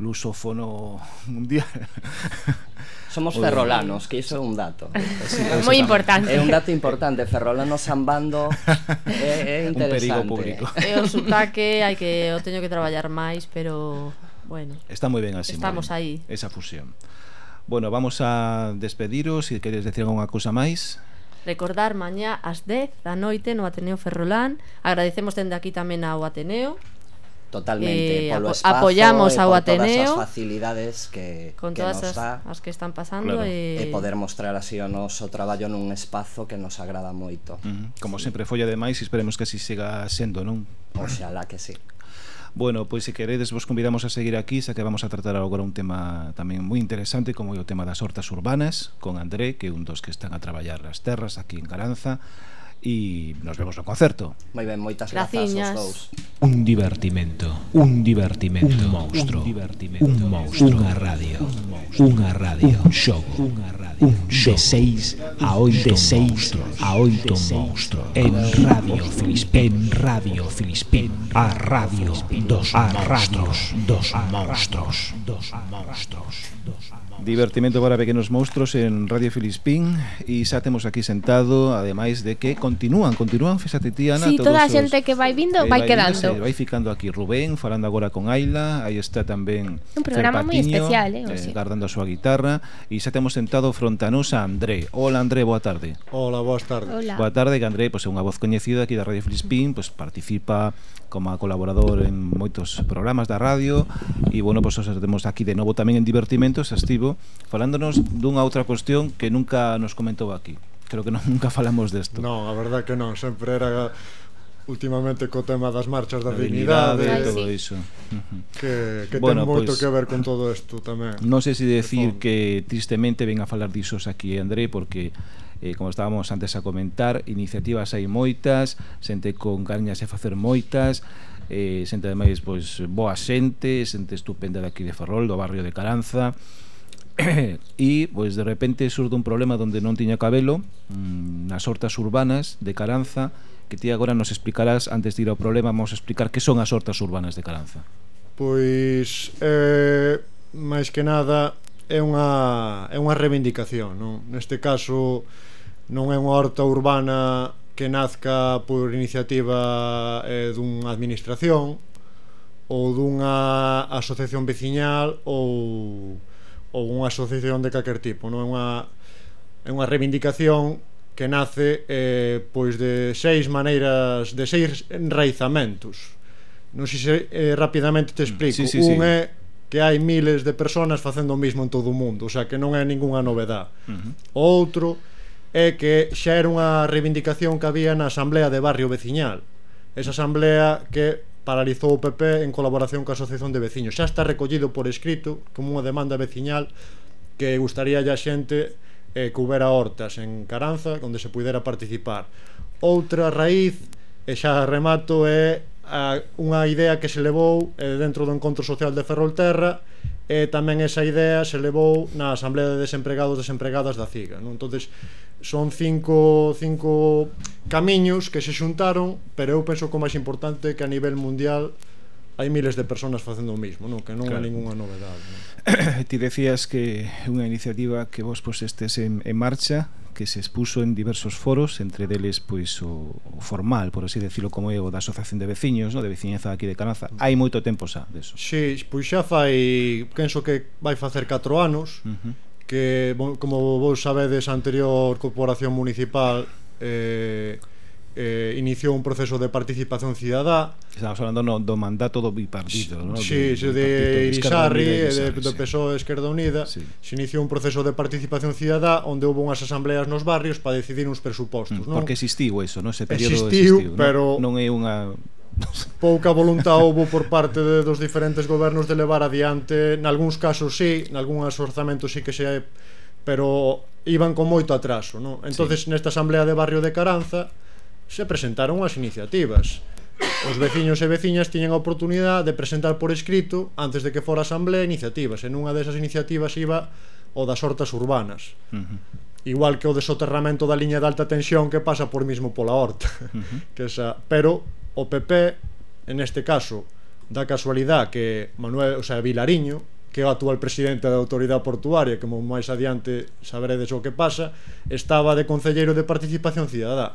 lusófono mundial. Somos Oye. ferrolanos, que iso é un dato. Sí, moi importante. É un dato importante, ferrolanos sambando é, é interesante. Un perigo público. É o sotaque que hai que o teño que traballar máis, pero bueno. Está moi ben así. Estamos aí. Esa fusión. Bueno, vamos a despediros, se si queres decir algunha cousa máis. Recordar mañá ás 10 da noite no Ateneo Ferrolán. Agradecemos dende aquí tamén ao Ateneo Totalmente, eh, polo espazo, apoyamos ao Ateneo todas as facilidades que, con que todas nos dá as, as que están pasando claro. e... e poder mostrar así o noso traballo nun espazo que nos agrada moito. Uh -huh. Como sí. sempre foi ademais, esperemos que así siga sendo, non? Oxalá que sí. Bueno, pois se queredes vos convidamos a seguir aquí xa que vamos a tratar agora un tema tamén moi interesante como é o tema das hortas urbanas con André, que é un dos que están a traballar as terras aquí en Caranza e nos vemos no concerto. Moi ben, moitas grazas aos dous. Un divertimento, un divertimento, un monstro, un divertimento, un monstro, unha radio, unha radio, un xogo, unha radio, un de 6 a 8 de 6 a 8 monstro en Radio Filispín, en Radio Filispín, a radio. Dos a radios dos monstros, dos monstros, dos. Divertimento para pequenos monstruos en Radio Filispín e xa temos aquí sentado, ademais de que continúan, continúan, fíxate ti, Ana, sí, toda a xente os, que vai vindo eh, vai, vai quedando. Vindo, vai ficando aquí Rubén, falando agora con Aila, aí está tamén Un programa moi especial, eh, eh guardando a súa guitarra e xa temos sentado frontanosa André. Hola André, boa tarde. Hola, boas tardes. Hola. Boa tarde, que André pois, pues, é unha voz coñecida aquí da Radio Filispín, pois, pues, participa como colaborador en moitos programas da radio e, bueno, pois, pues, os temos aquí de novo tamén en Divertimento, xa estivo Falándonos dunha outra cuestión que nunca nos comentou aquí. Creo que non, nunca falamos desto. Non, a verdad que non, sempre era últimamente co tema das marchas da, da dignidade, dignidade todo sí. iso. Que, que bueno, ten moito pues, que ver con todo isto tamén. Non sei se decir que tristemente ven a falar disos aquí André porque eh, como estábamos antes a comentar, iniciativas hai moitas, xente con gañas e facer moitas, eh, xente ademais pois boa xente, xente estupenda de aquí de Ferrol, do barrio de Caranza, e pois de repente surde un problema onde non tiña cabelo mmm, nas hortas urbanas de Caranza que ti agora nos explicarás antes de ir ao problema vamos explicar que son as hortas urbanas de Caranza Pois eh, máis que nada é unha, é unha reivindicación non? neste caso non é unha horta urbana que nazca por iniciativa eh, dunha administración ou dunha asociación veciñal ou ou unha asociación de calquer tipo, non é unha é unha reivindicación que nace eh, pois de seis maneiras, de seis enraizamentos. Non sei se eh, rapidamente te explico. Sí, sí, Un sí. é que hai miles de personas facendo o mismo en todo o mundo, o sea, que non é ningunha novedade. Uh -huh. Outro é que xa era unha reivindicación que había na asamblea de barrio veciñal. Esa asamblea que paralizou o PP en colaboración coa Asociación de Veciños. Xa está recollido por escrito como unha demanda veciñal que gustaría a xente eh, que houbera hortas en Caranza onde se pudera participar. Outra raíz, e xa remato, é a, unha idea que se levou eh, dentro do Encontro Social de Ferrolterra e tamén esa idea se levou na Asamblea de Desempregados e Desempregadas da CIGA. Non? entonces son cinco, cinco camiños que se xuntaron, pero eu penso que o máis importante que a nivel mundial hai miles de personas facendo o mismo, non? que non claro. é ningunha novedade. Non? Ti decías que unha iniciativa que vos posestes en, en marcha, que se expuso en diversos foros, entre deles pois o, o formal, por así decirlo, como é o da Asociación de Veciños, no? de veciñeza aquí de Canaza. Mm. Hai moito tempo xa deso. Sí, pois xa fai, penso que vai facer 4 anos, uh -huh que como vos sabedes a anterior corporación municipal eh, eh, iniciou un proceso de participación cidadá Estamos hablando no, do mandato do bipartito no? Sí, do, de, de Irizarri e de, do PSOE Esquerda Unida sí. se iniciou un proceso de participación cidadá onde houve unhas asambleas nos barrios para decidir uns presupostos mm, non? Porque existiu eso, non? ese período existiu, existiu pero non, non é unha pouca voluntad houve por parte de, dos diferentes gobernos de levar adiante, nalgúns casos sí, nalgúns orzamentos sí que se pero iban con moito atraso, non? Entonces sí. nesta asamblea de barrio de Caranza se presentaron as iniciativas. Os veciños e veciñas tiñan a oportunidade de presentar por escrito antes de que fora a asamblea iniciativas. En unha desas iniciativas iba o das hortas urbanas. Uh -huh igual que o desoterramento da liña de alta tensión que pasa por mismo pola horta, uh -huh. que esa, pero o PP, en este caso, da casualidade que Manuel, o sea, Vilariño, que é o actual presidente da autoridade portuaria, como máis adiante saberedes o que pasa, estaba de concelleiro de participación cidadá.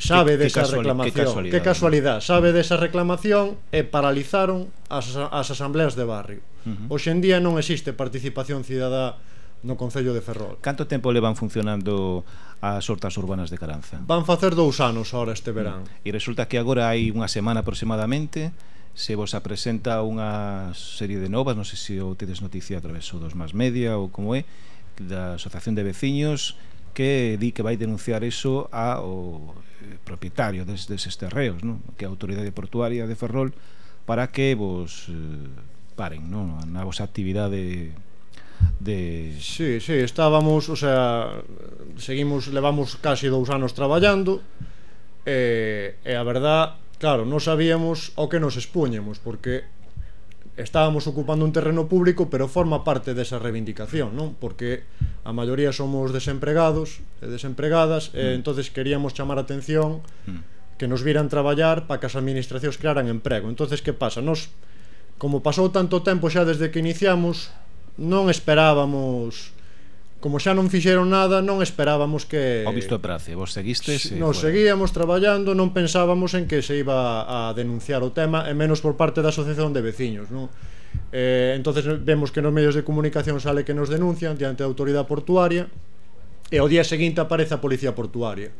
Sabe que, desa que reclamación, que casualidade, sabe desa reclamación e paralizaron as, as asambleas de barrio. Uh -huh. Hoxe en día non existe participación cidadá no Concello de Ferrol. Canto tempo levan funcionando as hortas urbanas de Caranza. Van facer dous anos ahora este verán. Mm. E resulta que agora hai unha semana aproximadamente se vos apresenta unha serie de novas, non sei se o tedes noticia a través dos más media ou como é, da Asociación de Veciños que di que vai denunciar eso ao eh, propietario des, deses terreos, non? que a Autoridade Portuaria de Ferrol para que vos eh, paren non? na vosa actividade de... Sí, sí, estábamos, o sea, seguimos, levamos casi dous anos traballando e, e a verdad, claro, non sabíamos o que nos expuñemos porque estábamos ocupando un terreno público pero forma parte desa reivindicación, non? Porque a maioría somos desempregados e desempregadas mm. e entonces queríamos chamar a atención mm. que nos viran traballar para que as administracións crearan emprego. Entonces, que pasa? Nos, como pasou tanto tempo xa desde que iniciamos, non esperábamos como xa non fixeron nada, non esperábamos que... O visto e prace, vos seguistes... E... Nos bueno. seguíamos traballando, non pensábamos en que se iba a denunciar o tema, e menos por parte da Asociación de Veciños, non? Eh, entonces vemos que nos medios de comunicación sale que nos denuncian diante da autoridade portuaria, e ao día seguinte aparece a Policía Portuaria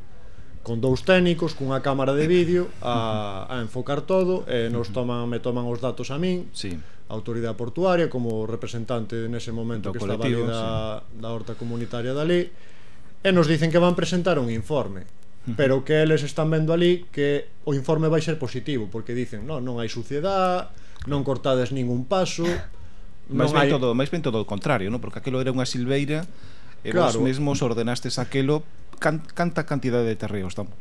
con dous técnicos, cunha cámara de vídeo a, a enfocar todo e nos toman, me toman os datos a min sí autoridade portuaria como representante nese momento Do que estaba ali da, sí. da horta comunitaria dali e nos dicen que van presentar un informe pero que eles están vendo ali que o informe vai ser positivo porque dicen, non, non hai suciedade non cortades ningún paso máis ben, hai... todo, máis ben todo o contrario non? porque aquilo era unha silveira e claro. vos mesmos ordenastes aquelo can, canta cantidade de terreos estamos,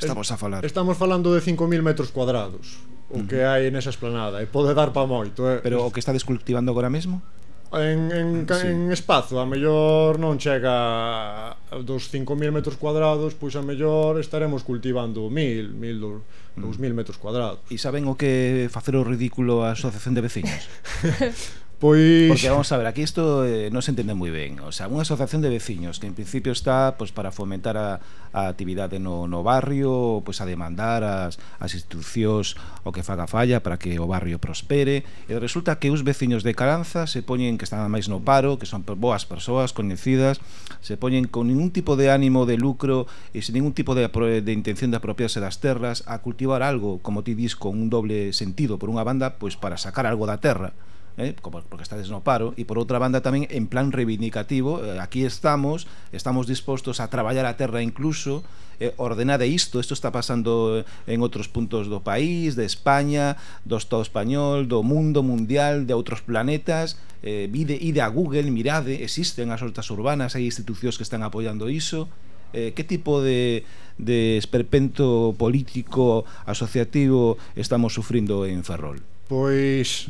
estamos a falar estamos falando de 5.000 metros cuadrados o que hai nesa esplanada e pode dar pa moito eh? Pero o que está descultivando agora mesmo? En, en, sí. en espazo, a mellor non chega dos 5.000 metros cuadrados Pois a mellor estaremos cultivando 1.000, 1.000, 2.000 metros cuadrados E saben o que facer o ridículo a Asociación de veciños? Pois Porque vamos a ver, aquí isto eh, non se entende moi ben. O sea, unha asociación de veciños que en principio está pois para fomentar a, a actividade no, no barrio, pois a demandar as, as institucións o que faga falla para que o barrio prospere, e resulta que os veciños de Caranza se poñen que están máis no paro, que son boas persoas coñecidas, se poñen con ningún tipo de ánimo de lucro e sin ningún tipo de, de intención de apropiarse das terras a cultivar algo, como ti dis, con un doble sentido por unha banda, pois para sacar algo da terra eh, porque estades no paro, e por outra banda tamén en plan reivindicativo, eh, aquí estamos, estamos dispostos a traballar a terra incluso, eh, ordenade isto, isto está pasando en outros puntos do país, de España, do Estado español, do mundo mundial, de outros planetas, eh, vide, ide a Google, mirade, existen as hortas urbanas, hai institucións que están apoiando iso, eh, que tipo de, de esperpento político asociativo estamos sufrindo en Ferrol? Pois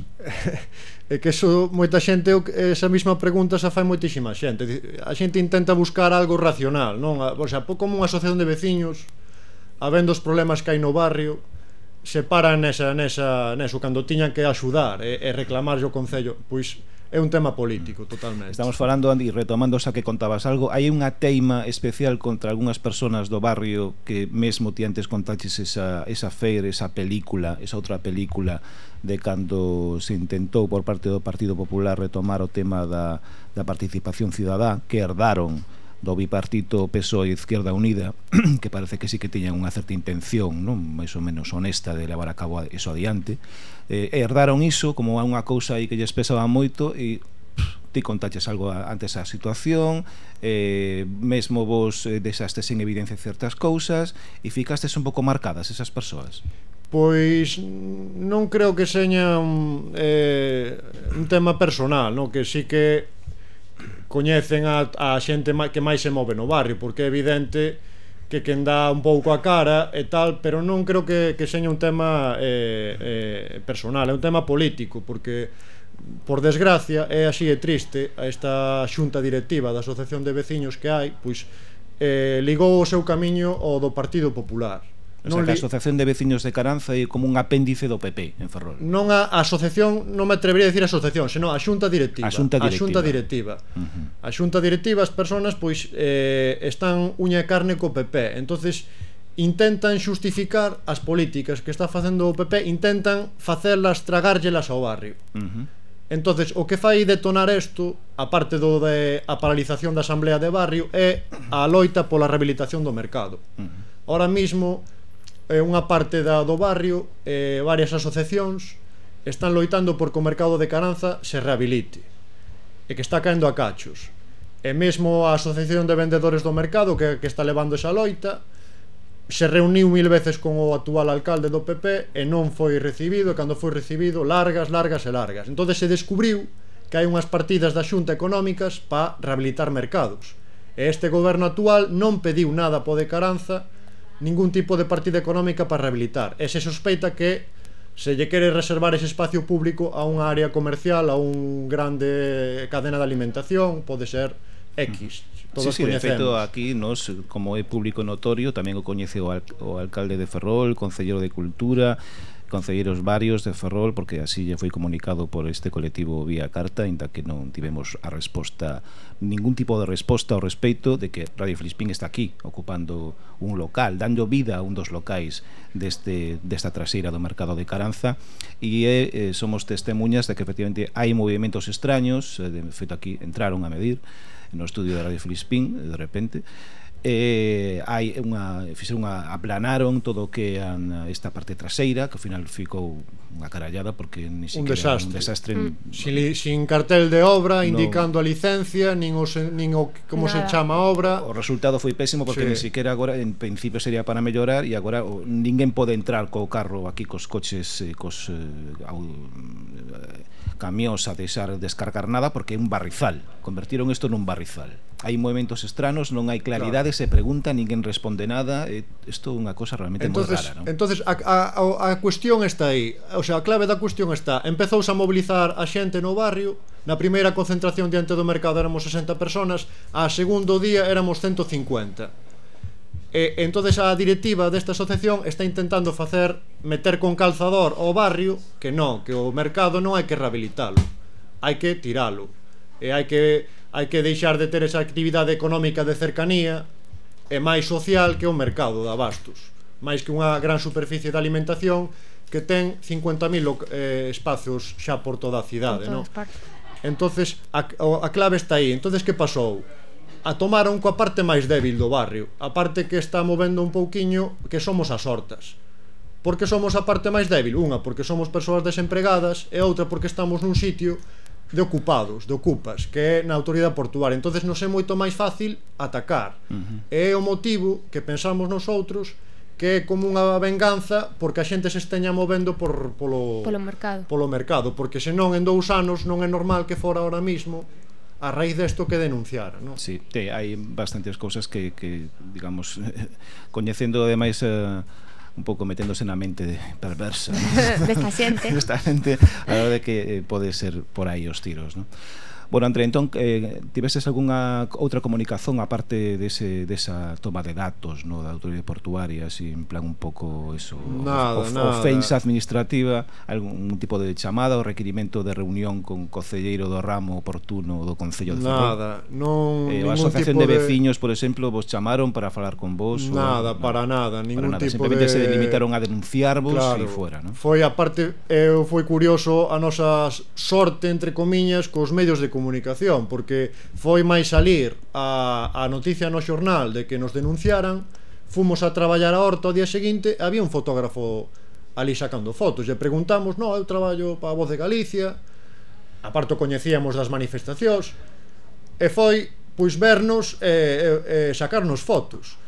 é que eso moita xente esa mesma pregunta xa fai moitísima xente. A xente intenta buscar algo racional, non? O sea, como unha asociación de veciños habendo os problemas que hai no barrio, se paran nesa, nesa, neso cando tiñan que axudar eh, e, e reclamar o concello, pois é un tema político totalmente. Estamos falando, Andy, retomando xa que contabas algo, hai unha teima especial contra algunhas persoas do barrio que mesmo ti antes contaches esa, esa feira, esa película, esa outra película de cando se intentou por parte do Partido Popular retomar o tema da, da participación cidadá que herdaron do bipartito PSOE Izquierda Unida que parece que sí que tiñan unha certa intención non máis ou menos honesta de levar a cabo eso adiante eh, herdaron iso como unha cousa aí que lles pesaba moito e ti contaches algo antes a situación eh, mesmo vos eh, deixaste sen evidencia certas cousas e ficastes un pouco marcadas esas persoas Pois non creo que seña un, eh, un tema personal, no? que sí que coñecen a, a xente que máis se move no barrio, porque é evidente que que quen dá un pouco a cara e tal, pero non creo que, que seña un tema eh, eh, personal, é un tema político, porque por desgracia é así e triste a esta xunta directiva da Asociación de Veciños que hai, pois eh, ligou o seu camiño ao do Partido Popular. O non sea, que a Asociación de Veciños de Caranza é como un apéndice do PP en Ferrol. Non a asociación, non me atrevería a decir asociación, senón a xunta directiva. A xunta directiva. A xunta directiva, uh -huh. a xunta directiva as persoas pois eh, están uña e carne co PP. Entonces intentan xustificar as políticas que está facendo o PP, intentan facelas tragárllelas ao barrio. Uh -huh. Entonces, o que fai detonar isto, aparte do de a paralización da asamblea de barrio, é a loita pola rehabilitación do mercado. Uh -huh. Ahora mismo eh, unha parte da, do barrio e eh, varias asociacións están loitando por que o mercado de Caranza se rehabilite e que está caendo a cachos. E mesmo a Asociación de Vendedores do Mercado que, que está levando esa loita se reuniu mil veces con o actual alcalde do PP e non foi recibido, e cando foi recibido, largas, largas e largas. Entón se descubriu que hai unhas partidas da Xunta Económicas para rehabilitar mercados. E este goberno actual non pediu nada po de Caranza ningún tipo de partida económica para rehabilitar. E se sospeita que se lle quere reservar ese espacio público a unha área comercial, a un grande cadena de alimentación, pode ser X. Todos sí, sí, de feito, aquí nos, como é público notorio, tamén o coñece o, al, o alcalde de Ferrol, o Concellero de Cultura, concelleiros varios de Ferrol porque así lle foi comunicado por este colectivo vía carta, ainda que non tivemos a resposta ningún tipo de resposta ao respecto de que Radio Filispín está aquí, ocupando un local, dando vida a un dos locais deste desta traseira do mercado de Caranza. E eh, somos testemunhas de que efectivamente hai movimentos extraños, eh, de feito aquí entraron a medir no estudio de Radio Filispín de repente eh, hai unha fixeron unha aplanaron todo o que an esta parte traseira, que ao final ficou unha carallada porque ni siquiera un desastre, un desastre mm. sin, sin cartel de obra no, indicando a licencia, nin o nin o como nada. se chama a obra. O resultado foi pésimo porque sí. ni siquiera agora en principio sería para mellorar e agora o, ninguén pode entrar co carro aquí cos coches eh, cos eh, au, eh camións a deixar descargar nada porque é un barrizal. Convertiron isto nun barrizal. Hai movimentos estranos, non hai claridade, claro. se pregunta, ninguén responde nada. Isto é unha cosa realmente entonces, moi rara. ¿no? Entonces, a, a, a cuestión está aí. O sea, a clave da cuestión está. Empezouse a mobilizar a xente no barrio. Na primeira concentración diante do mercado éramos 60 personas. A segundo día éramos 150 E entonces a directiva desta asociación está intentando facer meter con calzador ao barrio que non, que o mercado non hai que rehabilitalo, hai que tiralo. E hai que hai que deixar de ter esa actividade económica de cercanía e máis social que o mercado de abastos, máis que unha gran superficie de alimentación que ten 50.000 eh, espacios xa por toda a cidade, non? Entonces a, a clave está aí. Entonces que pasou? a tomaron coa parte máis débil do barrio, a parte que está movendo un pouquiño que somos as hortas. Porque somos a parte máis débil, unha porque somos persoas desempregadas e outra porque estamos nun sitio de ocupados, de ocupas, que é na autoridade portuaria. entonces nos é moito máis fácil atacar. Uh -huh. É o motivo que pensamos nosotros que é como unha venganza porque a xente se esteña movendo por, polo, polo mercado. polo mercado, porque senón en dous anos non é normal que fora ahora mismo a raíz desto que denunciar, non? Sí, te, hai bastantes cousas que, que digamos, coñecendo ademais... Eh, un pouco meténdose na mente de perversa desta xente desta xente a hora de que eh, pode ser por aí os tiros, non? Bueno, André, entón, eh, tiveses algunha outra comunicación aparte dese, desa toma de datos no, da autoridade portuaria, así, en plan un pouco eso, nada, of, nada. ofensa administrativa, algún tipo de chamada ou requerimento de reunión con concelleiro do ramo oportuno do Concello de Ferrol? Nada, non... Eh, a Asociación de Veciños, de... por exemplo, vos chamaron para falar con vos? Nada, ou, para nada, ningún para nada. tipo Simplemente de... se delimitaron a denunciarvos claro, e fuera, non? Foi, aparte, eu foi curioso a nosa sorte, entre comiñas, cos medios de comunicación comunicación, porque foi máis salir a, a noticia no xornal de que nos denunciaran, fomos a traballar a Horta o día seguinte, había un fotógrafo ali sacando fotos, e preguntamos, no, eu traballo para a Voz de Galicia, aparto coñecíamos das manifestacións, e foi pois vernos e, e, e sacarnos fotos.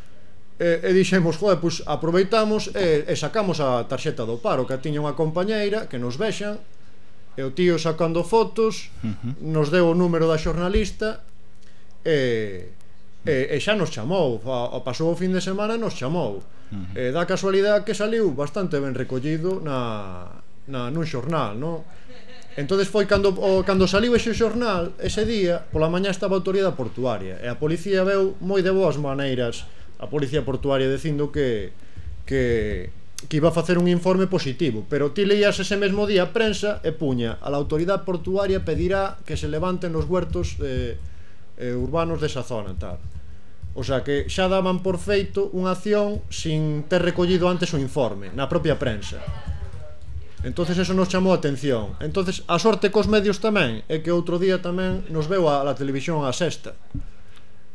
E, e dixemos, joder, pois aproveitamos e, e sacamos a tarxeta do paro que tiña unha compañeira que nos vexan E o tío sacando fotos uh -huh. Nos deu o número da xornalista E, e, e xa nos chamou a, a Pasou o fin de semana e nos chamou uh -huh. E da casualidade que saliu Bastante ben recollido na, na, nun xornal non? Entonces foi cando, o, cando saliu ese xornal Ese día, pola mañá estaba a autoridade portuaria E a policía veu moi de boas maneiras A policía portuaria dicindo que Que que iba a facer un informe positivo, pero ti leías ese mesmo día a prensa e puña a la autoridade portuaria pedirá que se levanten os huertos eh, eh, urbanos desa zona, tal. O sea que xa daban por feito unha acción sin ter recollido antes o informe na propia prensa. Entonces eso nos chamou a atención. Entonces a sorte cos medios tamén é que outro día tamén nos veu a, a televisión a sexta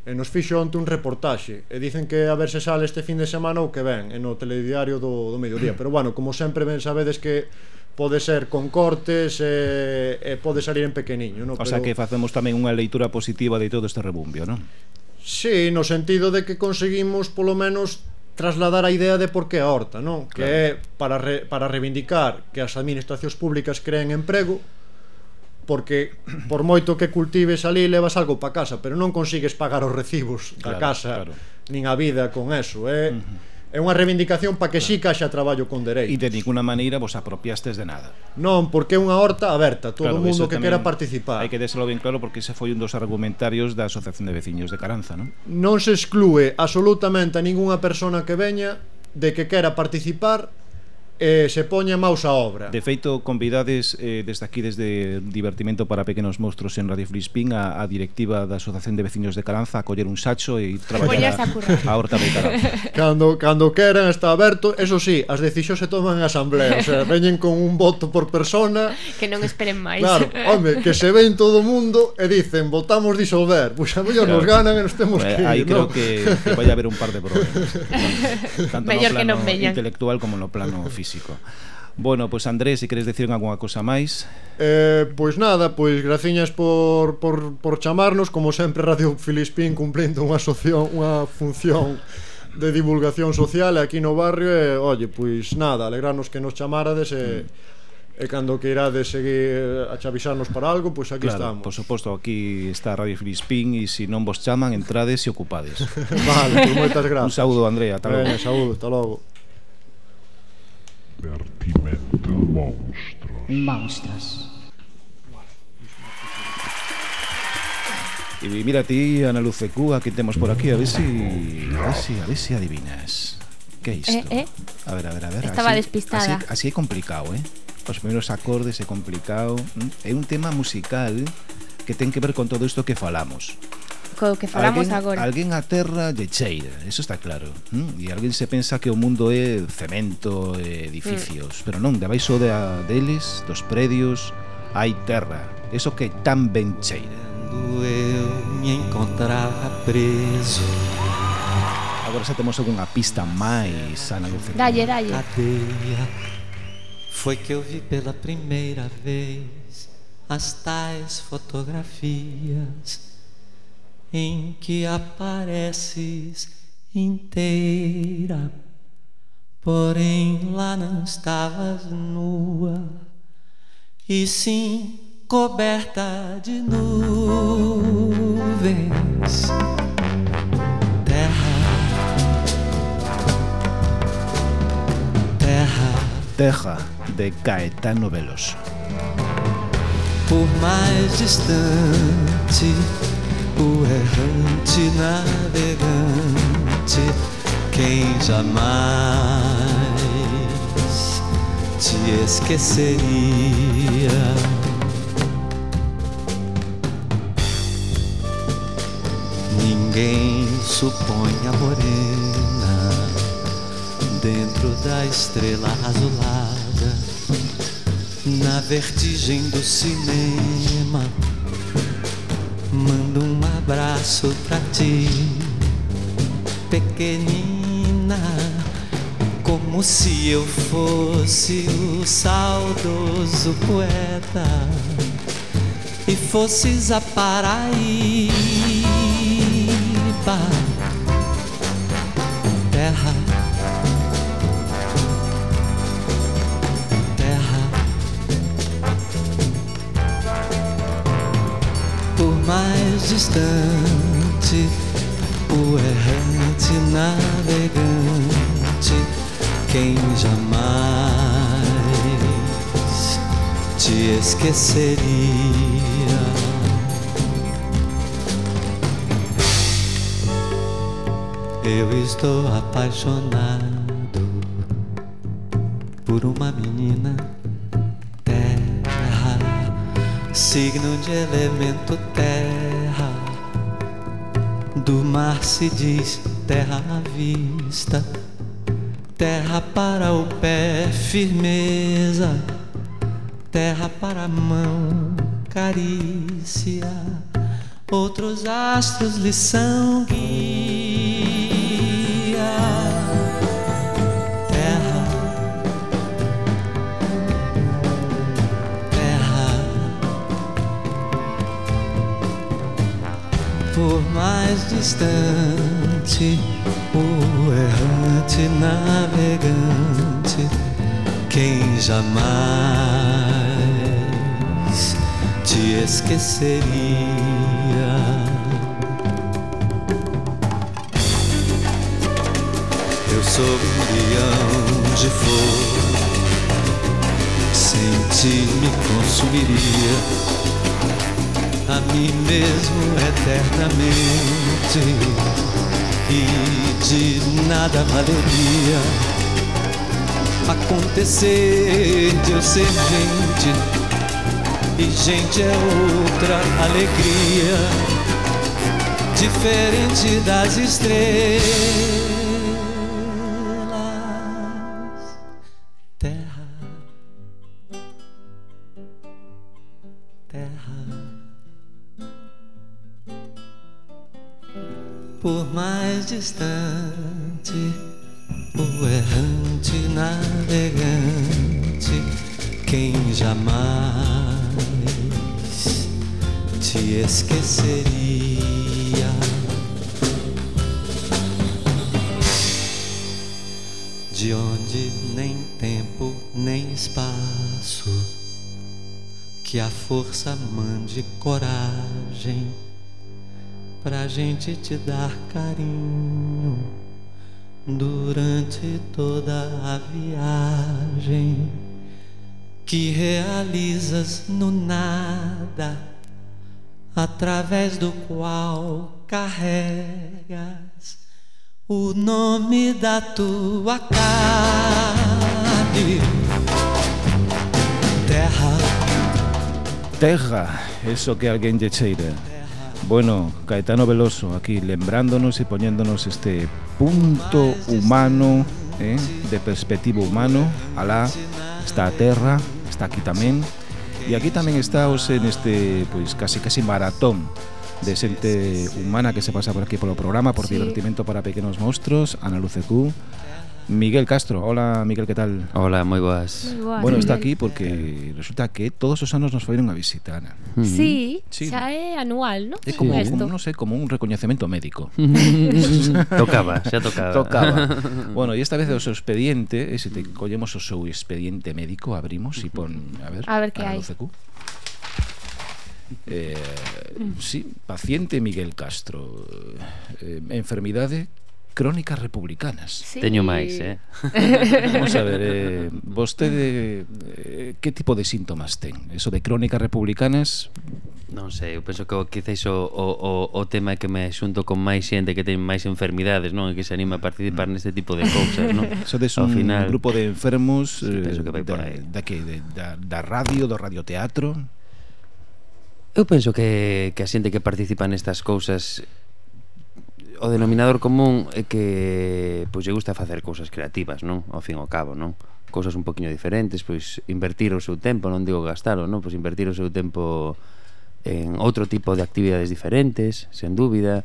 e nos fixo onte un reportaxe e dicen que a ver se sale este fin de semana ou que ven en o telediario do, do mediodía pero bueno, como sempre ben sabedes que pode ser con cortes e, e pode salir en pequeniño no? Pero... o sea que facemos tamén unha leitura positiva de todo este rebumbio, non? Sí, no sentido de que conseguimos polo menos trasladar a idea de por que a horta, non? Claro. Que é para, re, para reivindicar que as administracións públicas creen emprego porque por moito que cultives ali levas algo para casa, pero non consigues pagar os recibos da claro, casa claro. nin a vida con eso, é eh? uh -huh. É unha reivindicación para que claro. sí caixa traballo con dereito. E de ninguna maneira vos apropiastes de nada. Non, porque é unha horta aberta, todo claro, o mundo que quera participar. Hai que déselo ben claro porque ese foi un dos argumentarios da Asociación de Veciños de Caranza, non? Non se exclúe absolutamente a ningunha persona que veña de que quera participar eh, se poña maus a obra. De feito, convidades eh, desde aquí, desde Divertimento para Pequenos Monstros en Radio Frispín, a, a directiva da Asociación de Veciños de Caranza a coller un sacho e traballar a, a horta de Caranza. cando, cando queran está aberto, eso sí, as decisións se toman en asamblea, o sea, veñen con un voto por persona. Que non esperen máis. Claro, home, que se ven todo o mundo e dicen, votamos disolver, pois a mellor claro. nos ganan e nos temos bueno, que ir, Aí ¿no? creo que, que vai haber un par de problemas. Tanto Mellor no plano que non veñan. intelectual como no plano físico físico. Bueno, pois pues Andrés, se queres decir algunha cosa máis eh, Pois nada, pois graciñas por, por, por chamarnos Como sempre Radio Filispín cumplindo unha, soción, unha función de divulgación social aquí no barrio E, olle, pois nada, alegrarnos que nos chamarades e, e cando que irades seguir eh, a chavisarnos para algo, pois aquí claro, estamos. Por suposto, aquí está Radio Filispín e se non vos chaman, entrades e ocupades. vale, pois moitas grazas. Un saúdo, Andrea, ata logo. Saúdo, hasta logo. Divertimento monstros. Monstros. E mira ti, Ana Luce Cúa, que temos por aquí, a ver si, a ver si, a ver si adivinas. Que é isto? Eh, eh. A ver, a ver, a ver. Estaba así, despistada. Así, así é complicado, eh? Os primeiros acordes é complicado. É un tema musical que ten que ver con todo isto que falamos co que falamos alguén, agora. Alguén a terra lle cheira, eso está claro. Mm? E alguén se pensa que o mundo é cemento e edificios, mm. pero non, debaixo de deles, dos predios, hai terra. Eso que tan ben cheira. Cando eu me encontraba preso Agora xa temos algunha pista máis, Ana Lucena. Dalle, dalle. Cadeia foi que eu vi pela primeira vez as tais fotografias em que apareces inteira, porém lá não estavas nua, e sim coberta de nuvens. Terra, terra. Terra de Caetano Veloso. Por mais distante, o errante navegante, quem jamais te esqueceria. Ninguém supõe a morena dentro da estrela azulada, na vertigem do cinema. Mando um abraço pra ti, pequenina, como se eu fosse o saudoso poeta e fosses a Paraíba. Terra. Mais distante, o errante navegante, quem jamais te esqueceria. Eu estou apaixonado por uma menina signo de elemento terra. Do mar se diz terra à vista, terra para o pé, firmeza, terra para a mão, carícia. Outros astros lhe são guia. Por mais distante, o errante navegante, quem jamais te esqueceria. Eu sou um leão de fogo, sem ti me consumiria a mim mesmo eternamente. E de nada valeria acontecer de eu ser gente. E gente é outra alegria diferente das estrelas por mais distante o errante navegante quem jamais te esqueceria? De onde nem tempo nem espaço que a força mande coragem pra gente te dar carinho durante toda a viagem que realizas no nada, através do qual carregas o nome da tua carne, terra. Terra, eso que alguén lle cheira. Bueno, Caetano Veloso aquí lembrándonos e poñéndonos este punto humano, eh, de perspectiva humano, alá está a terra, está aquí tamén, e aquí tamén estáos en este, pois, casi casi maratón de xente humana que se pasa por aquí polo programa por sí. divertimento para pequenos monstruos, Ana Lucecú, Miguel Castro. Hola, Miguel, que tal? Hola, moi boas. Muy boas bueno, Miguel. está aquí porque resulta que todos os anos nos foiron a visitar. Sí, sí, xa é anual, non? É como, sí. como, non sei, como un recoñecemento médico. tocaba, xa tocaba. Tocaba. bueno, e esta vez o seu expediente, e se te collemos o seu expediente médico, abrimos e pon, a ver, a ver que hai. Eh, sí, paciente Miguel Castro. Eh, enfermidade crónicas republicanas. Sí. Teño máis, eh? Vamos a ver, eh, vostede eh, que tipo de síntomas ten? Eso de crónicas republicanas Non sei, eu penso que quizáis o, o, o, o tema é que me xunto con máis xente que ten máis enfermidades, non? E que se anima a participar mm. neste tipo de cousas, non? Sodes un final, grupo de enfermos eh, penso que vai da, aí. da que de, da, da radio, do radioteatro. Eu penso que, que a xente que participa nestas cousas o denominador común é que pois lle gusta facer cousas creativas, non? Ao fin e ao cabo, non? Cousas un poquinho diferentes, pois invertir o seu tempo, non digo gastalo, non? Pois invertir o seu tempo en outro tipo de actividades diferentes, sen dúbida,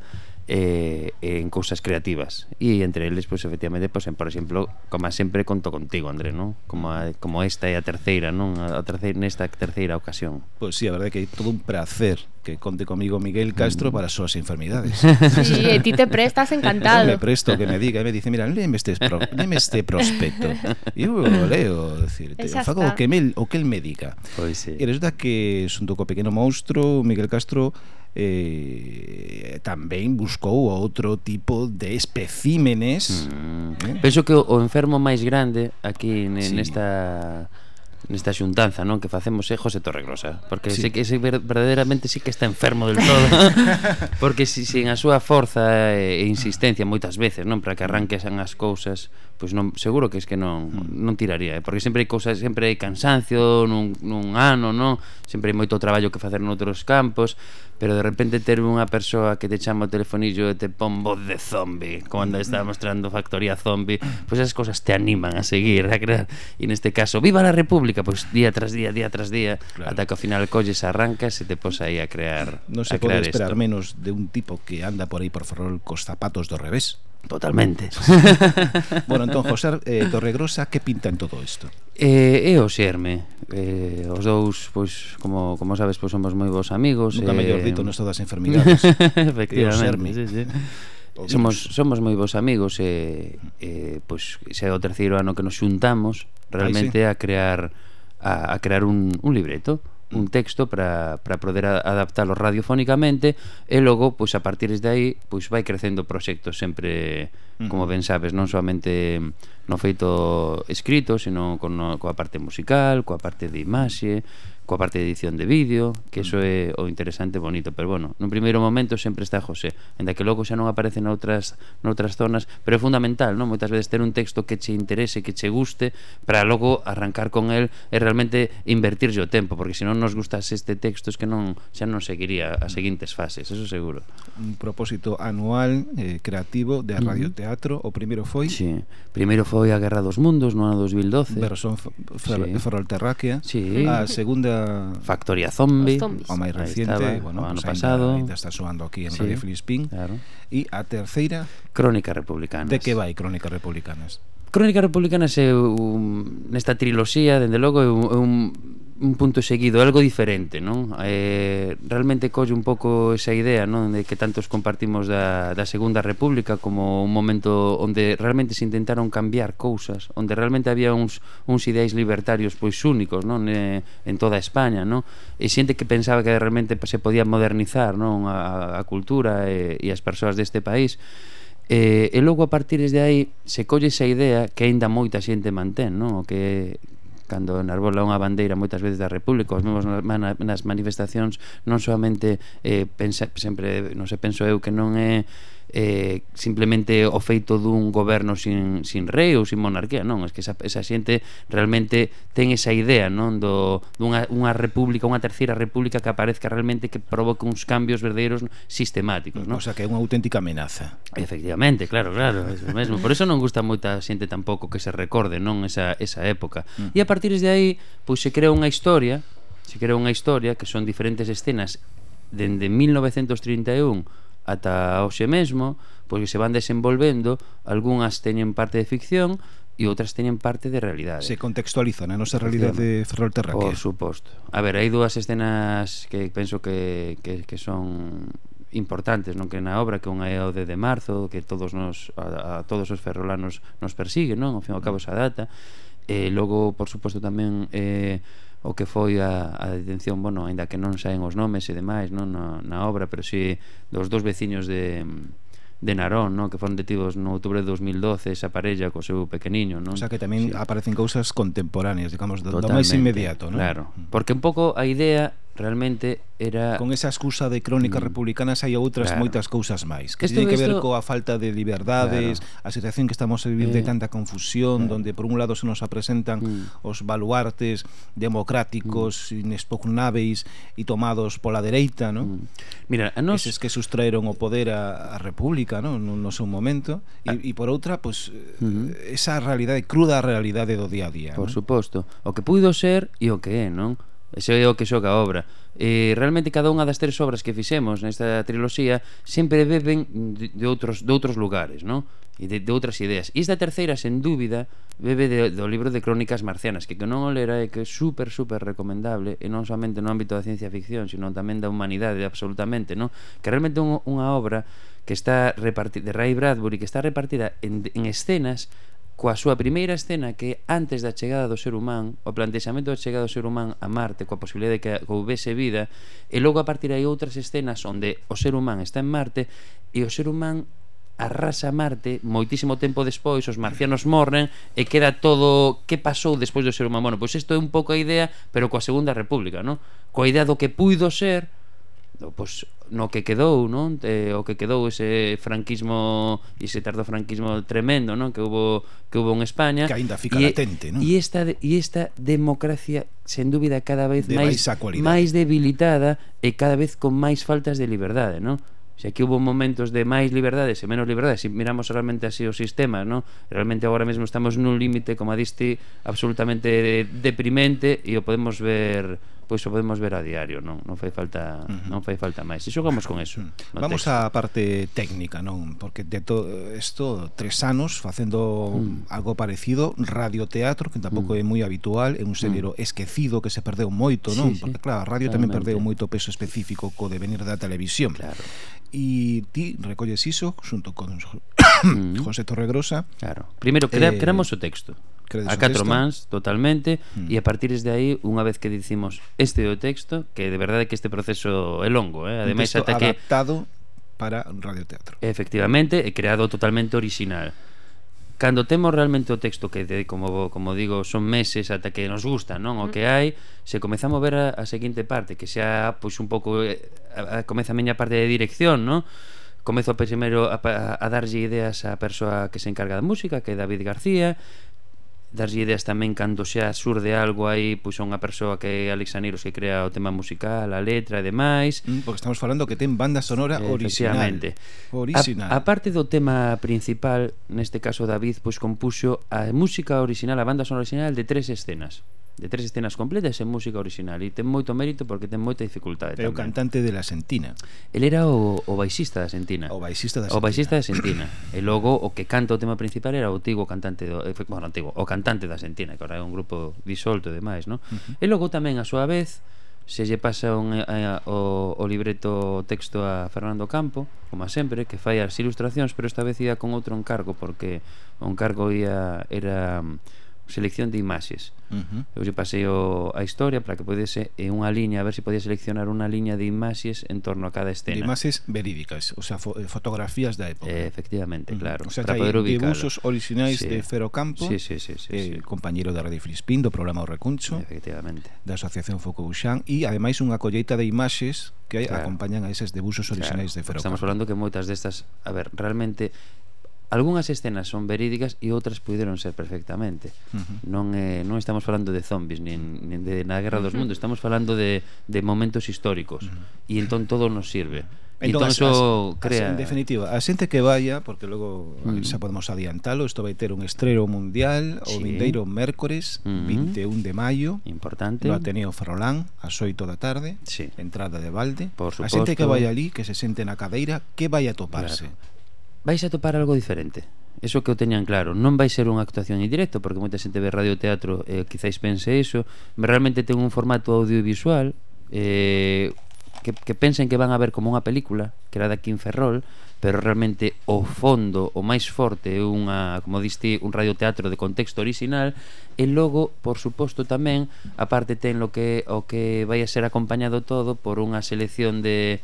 eh, en cousas creativas. E entre eles, pois, efectivamente, pois, en, por exemplo como sempre conto contigo, André non? Como, a, como esta é a terceira non? A terceira, nesta terceira ocasión. Pois sí, a verdade é que é todo un placer que conte comigo Miguel mm. Castro para as súas enfermidades. Sí, e ti te prestas encantado. Me presto que me diga e me dice, mira, léeme este, pro, léeme este prospecto e eu leo decir, te, fago o que, me, o que el me diga Pois sí. E resulta que xunto co pequeno monstro Miguel Castro eh, tamén buscou outro tipo de especímenes mm. eh? Penso que o enfermo máis grande aquí nesta sí nesta xuntanza non? Que facemos é José Torregrosa porque sí. sei que ese verdadeiramente sí que está enfermo del todo. Porque si, sin a súa forza e insistencia moitas veces non? Para que arranquesen as cousas pois non seguro que es que non non tiraría eh? porque sempre hai cousas sempre hai cansancio nun, nun ano non? Sempre hai moito traballo que facer noutros campos pero de repente ter unha persoa que te chama o telefonillo e te pon voz de zombie cando está mostrando factoría zombie pois pues esas cousas te animan a seguir a crear. E neste caso viva la república! pública pois día tras día, día tras día, claro. ata que ao final colles, arrancas e te pos aí a crear Non se pode esperar esto. menos de un tipo que anda por aí por Ferrol cos zapatos do revés. Totalmente. bueno, entón, José eh, Torregrosa, que pinta en todo isto? Eh, e o xerme. Eh, os dous, pois, como, como sabes, pois somos moi bons amigos. Nunca eh... mellor dito, non das enfermidades. Efectivamente, e o xerme. Sí, sí. Somos somos moi bons amigos e eh, pois xa é o terceiro ano que nos xuntamos realmente Ay, sí. a crear a, a crear un, un libreto un texto para, para poder adaptalo radiofónicamente e logo, pois a partir de aí, pois vai crecendo o proxecto sempre, como ben sabes, non solamente no feito escrito, senón con, coa parte musical, coa parte de imaxe, coa parte de edición de vídeo, que eso mm. é o interesante e bonito, pero bueno, nun primeiro momento sempre está José, enda que logo xa non aparece noutras, noutras zonas, pero é fundamental, non? Moitas veces ter un texto que che interese, que che guste, para logo arrancar con el e realmente invertirlle o tempo, porque se non nos gustas este texto es que non xa non seguiría as mm. seguintes fases, eso seguro. Un propósito anual eh, creativo de radioteatro, o primeiro foi? Sí, primeiro foi a Guerra dos Mundos no ano 2012. Versión fer sí. ferroterráquea. Sí. A segunda Factoría Zombie, o máis reciente, estaba, bueno, o ano pues pasado. Ainda, ainda está soando aquí en sí, Radio Filispín. Claro. E a terceira... Crónica Republicanas. De que vai Crónica Republicanas? Crónica Republicanas é un, nesta triloxía, dende logo, é un, é un un punto seguido, algo diferente, non? Eh, realmente colle un pouco esa idea, non, de que tantos compartimos da, da Segunda República como un momento onde realmente se intentaron cambiar cousas, onde realmente había uns uns ideais libertarios pois únicos, non, eh, en toda España, non? E xente que pensaba que realmente se podía modernizar, non, a, a cultura e, e as persoas deste país. E, e logo a partir de aí se colle esa idea que aínda moita xente mantén, non? O que cando enarbola unha bandeira moitas veces da República, os mesmos nas manifestacións non solamente eh, pensa, sempre, non se penso eu que non é eh, simplemente o feito dun goberno sin, sin rei ou sin monarquía. Non, é que esa, esa xente realmente ten esa idea non do, dunha unha república, unha terceira república que aparezca realmente que provoque uns cambios verdadeiros sistemáticos non? O sea que é unha auténtica amenaza. Efectivamente, claro, claro, é mesmo. Por eso non gusta moita xente tampouco que se recorde non esa, esa época. Mm. E a partir de aí, pois se crea unha historia se crea unha historia que son diferentes escenas dende 1931 ata hoxe mesmo, pois que se van desenvolvendo, algunhas teñen parte de ficción e outras teñen parte de realidade. Se contextualizan a nosa realidade de Ferrol Terra. Por suposto. A ver, hai dúas escenas que penso que, que, que son importantes non que na obra que unha é o de de marzo que todos nos a, a todos os ferrolanos nos persigue non ao fin e ao cabo esa data e logo por suposto tamén eh, o que foi a, a detención, bueno, aínda que non saen os nomes e demais, non na, na obra, pero si sí, dos dos veciños de de Narón, non? que foron detidos no outubro de 2012 esa parella co seu pequeniño, non? O sea que tamén sí. aparecen cousas contemporáneas, digamos, do, do máis inmediato, non? Claro, mm. porque un pouco a idea realmente era con esa excusa de crónicas mm, republicanas hai outras claro. moitas cousas máis que teñen que ver esto... coa falta de liberdades claro. a situación que estamos a vivir eh. de tanta confusión claro. donde por un lado se nos apresentan mm. os baluartes democráticos mm. inexpugnáveis e tomados pola dereita ¿no? mm. Mira, a nos... eses que sustraeron o poder a, a república ¿no? no, no seu momento e e ah. por outra pues, mm -hmm. esa realidade cruda realidade do día a día por ¿no? suposto o que puido ser e o que é non Eso é o que xoca a obra. E realmente cada unha das tres obras que fixemos nesta triloxía sempre beben de outros de outros lugares, non? E de, de outras ideas. E esta terceira, sen dúbida, bebe de, do libro de Crónicas Marcianas, que que non o lera é que é super, super recomendable, e non somente no ámbito da ciencia ficción, sino tamén da humanidade, absolutamente, non? Que realmente é unha obra que está repartida de Ray Bradbury, que está repartida en, en escenas coa súa primeira escena que antes da chegada do ser humán, o plantexamento da chegada do ser humán a Marte coa posibilidade de que houvese vida e logo a partir hai outras escenas onde o ser humán está en Marte e o ser humán arrasa Marte moitísimo tempo despois os marcianos morren e queda todo que pasou despois do ser humano bueno, pois isto é un pouco a idea pero coa segunda república non? coa idea do que puido ser pois no que quedou, non? Eh, o que quedou ese franquismo, ese tardo franquismo tremendo, non? Que houve que houve en España. Que aínda fica e, latente, non? E esta e esta democracia sen dúbida cada vez de máis máis debilitada e cada vez con máis faltas de liberdade, non? Se aquí hubo momentos de máis liberdades e menos liberdades, se miramos realmente así o sistema, ¿no? realmente agora mesmo estamos nun límite, como diste, absolutamente deprimente e o podemos ver pois o podemos ver a diario, non non fai falta uh -huh. non fai falta máis. E xogamos con eso. No Vamos texto. á parte técnica, non, porque de todo isto tres anos facendo mm. algo parecido, radioteatro, que tampouco mm. é moi habitual, é un xénero mm. esquecido que se perdeu moito, non? Sí. Porque claro, a radio Claramente. tamén perdeu moito peso específico co devenir da televisión. Claro. E ti recolles iso xunto con mm. José Torregrosa. Claro. Primeiro, cre eh, creamos o texto. A catro mans totalmente mm. e a partir de aí unha vez que dicimos este do texto que de verdade que este proceso é longo eh? ademais ata que adaptado para radioteatro efectivamente é creado totalmente original cando temos realmente o texto que de, como, como digo son meses ata que nos gusta non o mm. que hai se comezamos a ver a, a seguinte parte que xa pois un pouco eh, a, a, comeza a miña parte de dirección non comezo primeiro a, a, a darlle ideas á persoa que se encarga da música que é David García darlle ideas tamén cando xa surde algo aí pois a unha persoa que é Alex Aniros que crea o tema musical, a letra e demais. Mm, porque estamos falando que ten banda sonora original. original a, a parte do tema principal neste caso David pois compuxo a música original a banda sonora original de tres escenas de tres escenas completas en música original e ten moito mérito porque ten moita dificultade É o cantante de la Sentina El era o, o baixista da Sentina O baixista da Sentina O baixista da Sentina E logo o que canta o tema principal era o antigo cantante do, eh, Bueno, antigo, o cantante da Sentina Que agora é un grupo disolto e demais, non? Uh -huh. E logo tamén a súa vez se lle pasa un, a, a, o, o libreto o texto a Fernando Campo como sempre, que fai as ilustracións pero esta vez ia con outro encargo porque o encargo ia, era selección de imaxes. Uh -huh. Eu lle pasei o, a historia para que podese en unha liña, a ver se podía seleccionar unha liña de imaxes en torno a cada escena. De imaxes verídicas, o sea, fo eh, fotografías da época. Eh, efectivamente, uh -huh. claro. O sea, para poder ubicarlo. dibuxos orixinais sí. de Fero Campo, sí, sí, sí, sí, eh, sí. compañero da Radio Filispín, do programa O Recuncho, efectivamente. da Asociación Focouxán, e ademais unha colleita de imaxes que claro. acompañan a eses debuxos orixinais claro. de Fero Estamos Campo. Estamos falando que moitas destas, a ver, realmente algunhas escenas son verídicas e outras puideron ser perfectamente. Uh -huh. Non eh, non estamos falando de zombies nin, nin de na Guerra dos uh -huh. Mundos, estamos falando de, de momentos históricos uh -huh. e entón todo nos sirve. Entón, entón eso crea... As, en definitiva, a xente que vaya, porque logo mm. xa podemos adiantalo, isto vai ter un estrero mundial sí. o vindeiro mércores, mm -hmm. 21 de maio. Importante. No Ateneo Ferrolán, ás 8 da tarde, sí. entrada de balde. Por a xente que vai ali, que se sente na cadeira, que vai a toparse? Claro vais a topar algo diferente. Eso que o teñan claro. Non vai ser unha actuación en directo porque moita xente ve radio teatro e eh, quizáis pense iso realmente ten un formato audiovisual eh, que, que pensen que van a ver como unha película que era da Kim Ferrol pero realmente o fondo o máis forte é unha como diste un radioteatro de contexto original. E logo por suposto tamén aparte ten lo que o que vai a ser acompañado todo por unha selección de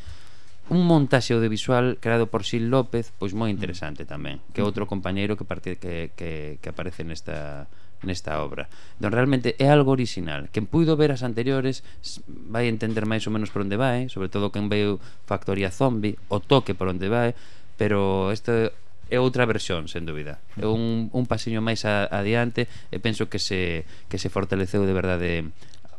un montaxe audiovisual creado por Sil López, pois moi mm. interesante tamén, que é mm. outro compañeiro que parte, que, que, que aparece nesta nesta obra. Don realmente é algo original. Quen puido ver as anteriores vai entender máis ou menos por onde vai, sobre todo quen veu Factoría Zombie, o toque por onde vai, pero este é outra versión, sen dúbida. É mm. un, un pasiño máis a, adiante e penso que se, que se fortaleceu de verdade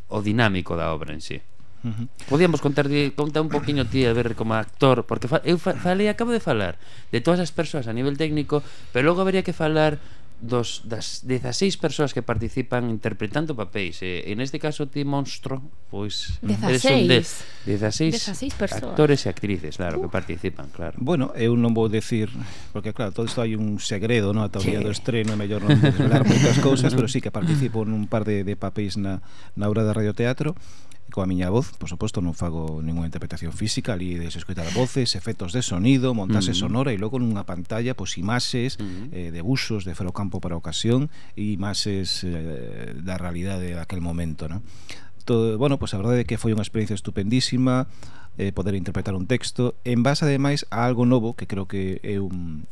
o dinámico da obra en sí. Uh. Podíamos contar conta un poquinho ti a ver como actor, porque fa, eu fa, falei, acabo de falar de todas as persoas a nivel técnico, pero logo habería que falar dos das 16 persoas que participan interpretando papéis. E, en este caso ti monstro, pois eres un de, 16, 16 persoas. actores e actrices, claro, uh. que participan, claro. Bueno, eu non vou decir, porque claro, todo isto hai un segredo, no, ata o día do estreno, é mellor non desvelar moitas cousas, pero sí que participo nun par de, de papéis na, na obra de radioteatro. teatro coa miña voz, por suposto, non fago ninguna interpretación física, ali de escoitar voces, efectos de sonido, montaxe mm sonora e logo nunha pantalla, pois imaxes mm. eh, de busos de ferrocampo para ocasión e imaxes eh, da realidade daquel momento, non? Todo, bueno, pois a verdade é que foi unha experiencia estupendísima eh, poder interpretar un texto en base ademais a algo novo que creo que é un,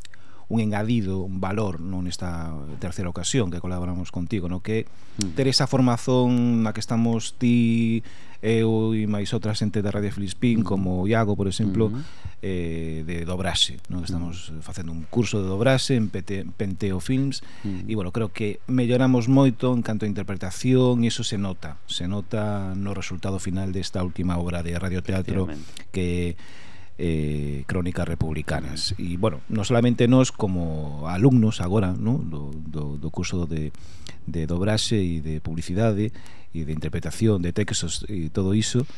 un engadido, un valor non nesta terceira ocasión que colaboramos contigo, no que mm. ter esa formazón na que estamos ti eu e máis outra xente da Radio Filispín mm. como Iago, por exemplo, uh -huh. eh, de dobraxe, non? Estamos facendo un curso de dobraxe en PT, Penteo Films uh -huh. e bueno, creo que melloramos moito en canto a interpretación e iso se nota, se nota no resultado final desta última obra de radioteatro que eh, crónicas republicanas. E, bueno, non solamente nós como alumnos agora no? do, do, do curso de, de dobraxe e de publicidade e de interpretación de textos e todo iso,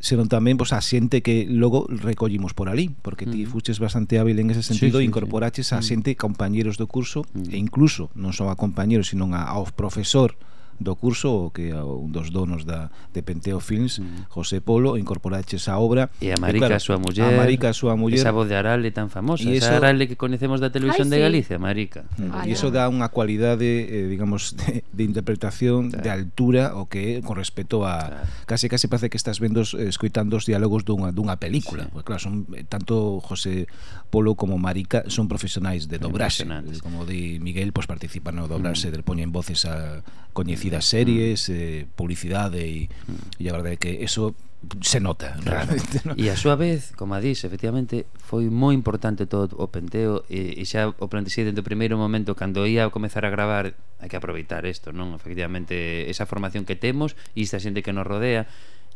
senón tamén pois, a xente que logo recollimos por ali, porque ti uh -huh. fuches bastante hábil en ese sentido, sí, sí, incorporaches sí. a mm. xente, compañeros do curso, uh -huh. e incluso non só a compañeros, sino a, ao profesor, uh do curso o que é un dos donos da, de Penteo Films, mm. José Polo, incorporache esa obra. E a Marica, claro, a súa muller. A Marica, a súa muller. Esa voz de Arale tan famosa, e esa eso, Arale que conocemos da televisión Ay, de Galicia, sí. Marica. Mm, e iso dá unha cualidade, eh, digamos, de, de interpretación, claro. de altura, o que con respecto a... Claro. Case, case parece que estás vendo, eh, escoitando os diálogos dunha, dunha película. Sí. Porque, claro, son eh, tanto José polo como Marica son profesionais de dobraxe como di Miguel, pois participan no dobraxe mm. del poñen voces a coñecidas mm. series, eh, mm. eh, publicidade e, mm. e a verdade é que eso se nota realmente ¿no? e a súa vez, como a dís, efectivamente foi moi importante todo o penteo e, e xa o plantexei dentro do primeiro momento cando ia a comezar a gravar hai que aproveitar isto, non? Efectivamente esa formación que temos e esta xente que nos rodea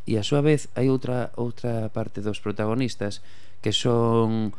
e a súa vez hai outra outra parte dos protagonistas que son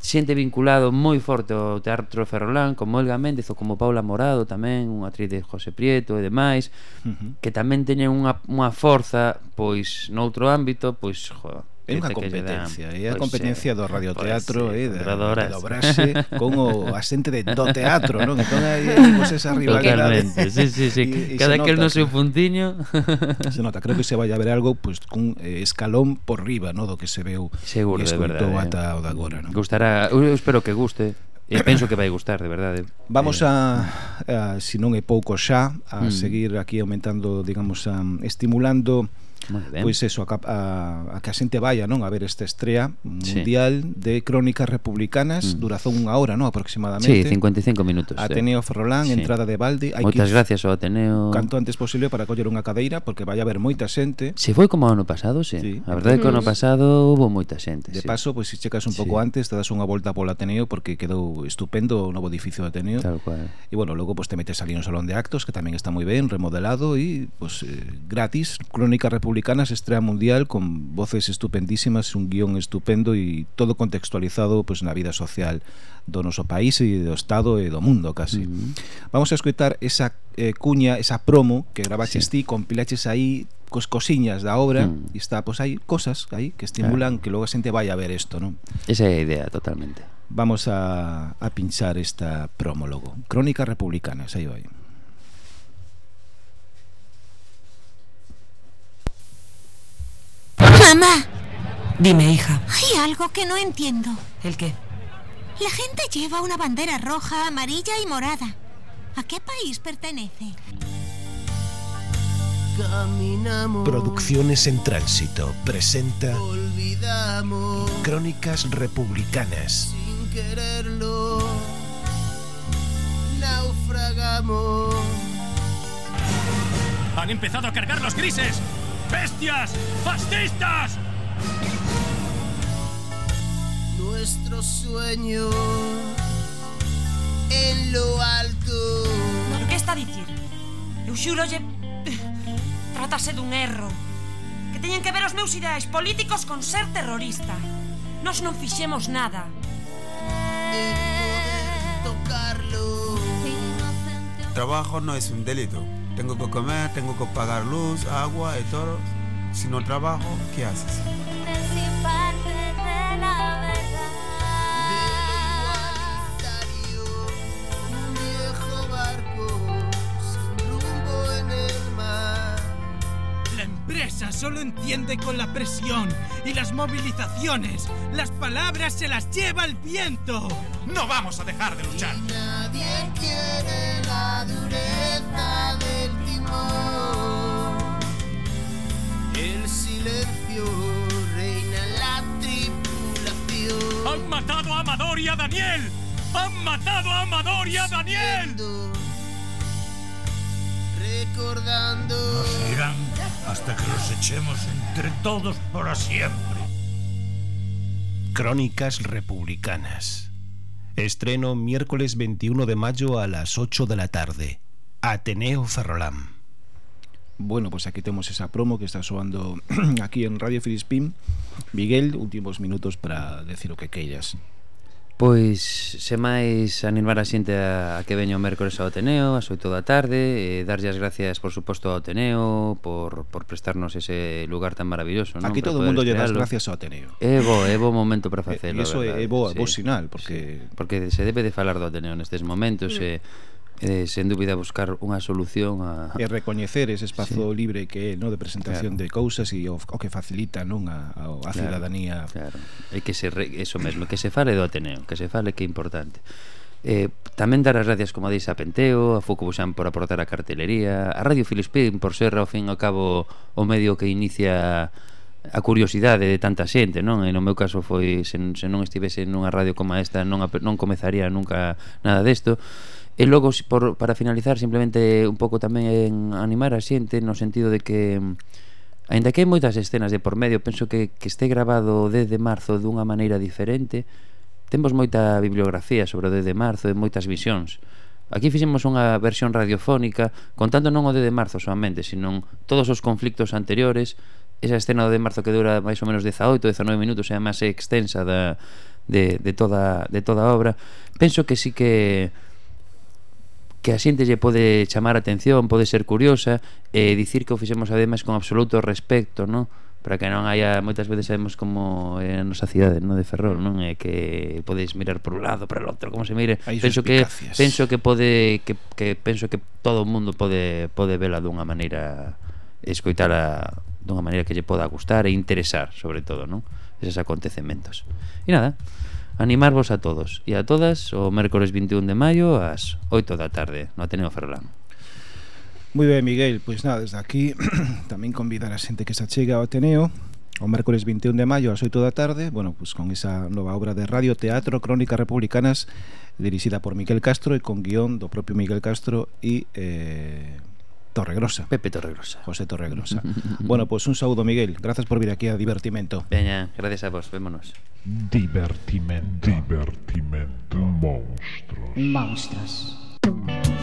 xente vinculado moi forte ao Teatro Ferrolán, como Olga Méndez ou como Paula Morado tamén, unha atriz de José Prieto e demais, uh -huh. que tamén teñen unha, unha forza pois noutro ámbito, pois jo, É unha competencia, é a competencia do radioteatro e de, da dobraxe con o asente de, do teatro, non? Entón aí temos esa rivalidade. Totalmente, sí, sí, sí. Y, Cada que no seu puntiño. Se nota, creo que se vai a ver algo pues, cun eh, escalón por riba, no? do que se veu Seguro, e escoitou ata eh. o de agora. Non? Gustará, eu espero que guste, E penso que vai gustar, de verdade. Eh. Vamos eh. a, a se non é pouco xa, a mm. seguir aquí aumentando, digamos, a, estimulando Pois eso, a, a, a que a xente vaya non a ver esta estrea mundial sí. de Crónicas Republicanas mm. durazón unha hora, non, aproximadamente. Sí, 55 minutos. Ateneo. Ferrolán, sí. entrada de balde. Hai Moitas que gracias ao Ateneo. Canto antes posible para coller unha cadeira porque vai haber moita xente. Se foi como ano pasado, sí. sí. A verdade é que ano mm. pasado hubo moita xente. De sí. paso, pois se checas un pouco sí. antes, te das unha volta polo Ateneo porque quedou estupendo o novo edificio do Ateneo. Tal cual. E bueno, logo pois pues, te metes ali un salón de actos que tamén está moi ben, remodelado e pois pues, eh, gratis, Crónica Republicana republicanas estrea mundial con voces estupendísimas, un guión estupendo e todo contextualizado pues, na vida social do noso país e do Estado e do mundo casi. Mm. Vamos a escutar esa eh, cuña, esa promo que grabaches sí. ti, compilaches aí cos cosiñas da obra mm. e está, pois pues, hai cosas aí que estimulan claro. que logo a xente vai a ver isto, non? Esa é a idea totalmente. Vamos a, a pinchar esta promólogo. Crónicas republicanas, aí vai. Mamá, Dime, hija. hay algo que no entiendo. ¿El qué? La gente lleva una bandera roja, amarilla y morada. ¿A qué país pertenece? Caminamos. Producciones en Tránsito presenta Olvidamos Crónicas Republicanas. sin quererlo. Naufragamos. ¡Han empezado a cargar los grises! ¡Bestias! ¡Fascistas! Nuestros sueños en lo alto. Que está a dicir? Eu xúrolle... Trátase dun erro. Que teñen que ver os meus ideais políticos con ser terrorista. Nos non fixemos nada. Tocarlo. Trabajo no es un delito. Tengo que comer, tengo que pagar luz, agua y todo. Si no trabajo, ¿qué haces? Empresa solo entiende con la presión y las movilizaciones. Las palabras se las lleva el viento. No vamos a dejar de luchar. Nadie quiere la dureza del timón. El silencio reina en la tripulación. ¡Han matado a Amador y a Daniel! ¡Han matado a Amador y a Daniel! Recordando. Nos irán hasta que los echemos entre todos para siempre. Crónicas Republicanas. Estreno miércoles 21 de mayo a las 8 de la tarde. Ateneo Ferrolán. Bueno, pues aquí tenemos esa promo que está soando aquí en Radio Filispín. Miguel, últimos minutos para decir o que queiras. Pois, se máis animar a xente a, a que veña o mércores ao Ateneo ás 8 da tarde e darlle as gracias, por suposto, ao Ateneo por, por prestarnos ese lugar tan maravilloso non? Aquí todo o mundo lle das gracias ao Ateneo É bo, é bo momento para facelo E iso é bo, sí. bo sinal porque... Sí, porque se debe de falar do Ateneo nestes momentos mm. e eh, sen dúbida buscar unha solución a... E recoñecer ese espazo sí. libre que é, no, de presentación claro. de cousas e o, o que facilita non a, a, a cidadanía. Claro. E que se re, eso mesmo, que se fale do Ateneo, que se fale que é importante. Eh, tamén dar as gracias, como dís, a Penteo, a Fucubuxán por aportar a cartelería, a Radio Filispín por ser, ao fin e ao cabo, o medio que inicia a curiosidade de tanta xente, non? E no meu caso foi se, se non estivese nunha radio como esta non non comezaría nunca nada desto. E logo, por, para finalizar, simplemente un pouco tamén animar a xente no sentido de que Ainda que hai moitas escenas de por medio, penso que, que este grabado o 10 de marzo dunha maneira diferente. Temos moita bibliografía sobre o 10 de marzo e moitas visións. Aquí fixemos unha versión radiofónica contando non o 10 de marzo solamente, senón todos os conflictos anteriores, esa escena do 10 de marzo que dura máis ou menos 18, 19 minutos, e máis extensa da, de, de, toda, de toda a obra. Penso que sí que que a xente lle pode chamar a atención, pode ser curiosa e dicir que o fixemos ademais con absoluto respecto, non? para que non haya moitas veces sabemos como é a nosa cidade, non de Ferrol, non é que podes mirar por un lado, para o outro, como se mire. Hai penso que penso que pode que, que penso que todo o mundo pode pode vela dunha maneira escoitala dunha maneira que lle poda gustar e interesar, sobre todo, non? Eses acontecementos. E nada, Animarvos a todos e a todas o mércores 21 de maio ás 8 da tarde no Ateneo Ferrolán. Moi ben, Miguel, pois nada, desde aquí tamén convidar a xente que se achega ao Ateneo o mércores 21 de maio ás 8 da tarde, bueno, pois con esa nova obra de radio, teatro, crónicas republicanas dirixida por Miguel Castro e con guión do propio Miguel Castro e eh, Torregrosa. Pepe Torregrosa. José Torregrosa. bueno, pues un saúdo, Miguel. Gracias por vir aquí a Divertimento. Veña, gracias a vos, vémonos. Divertimento. Divertimento. Monstruos. Monstruos.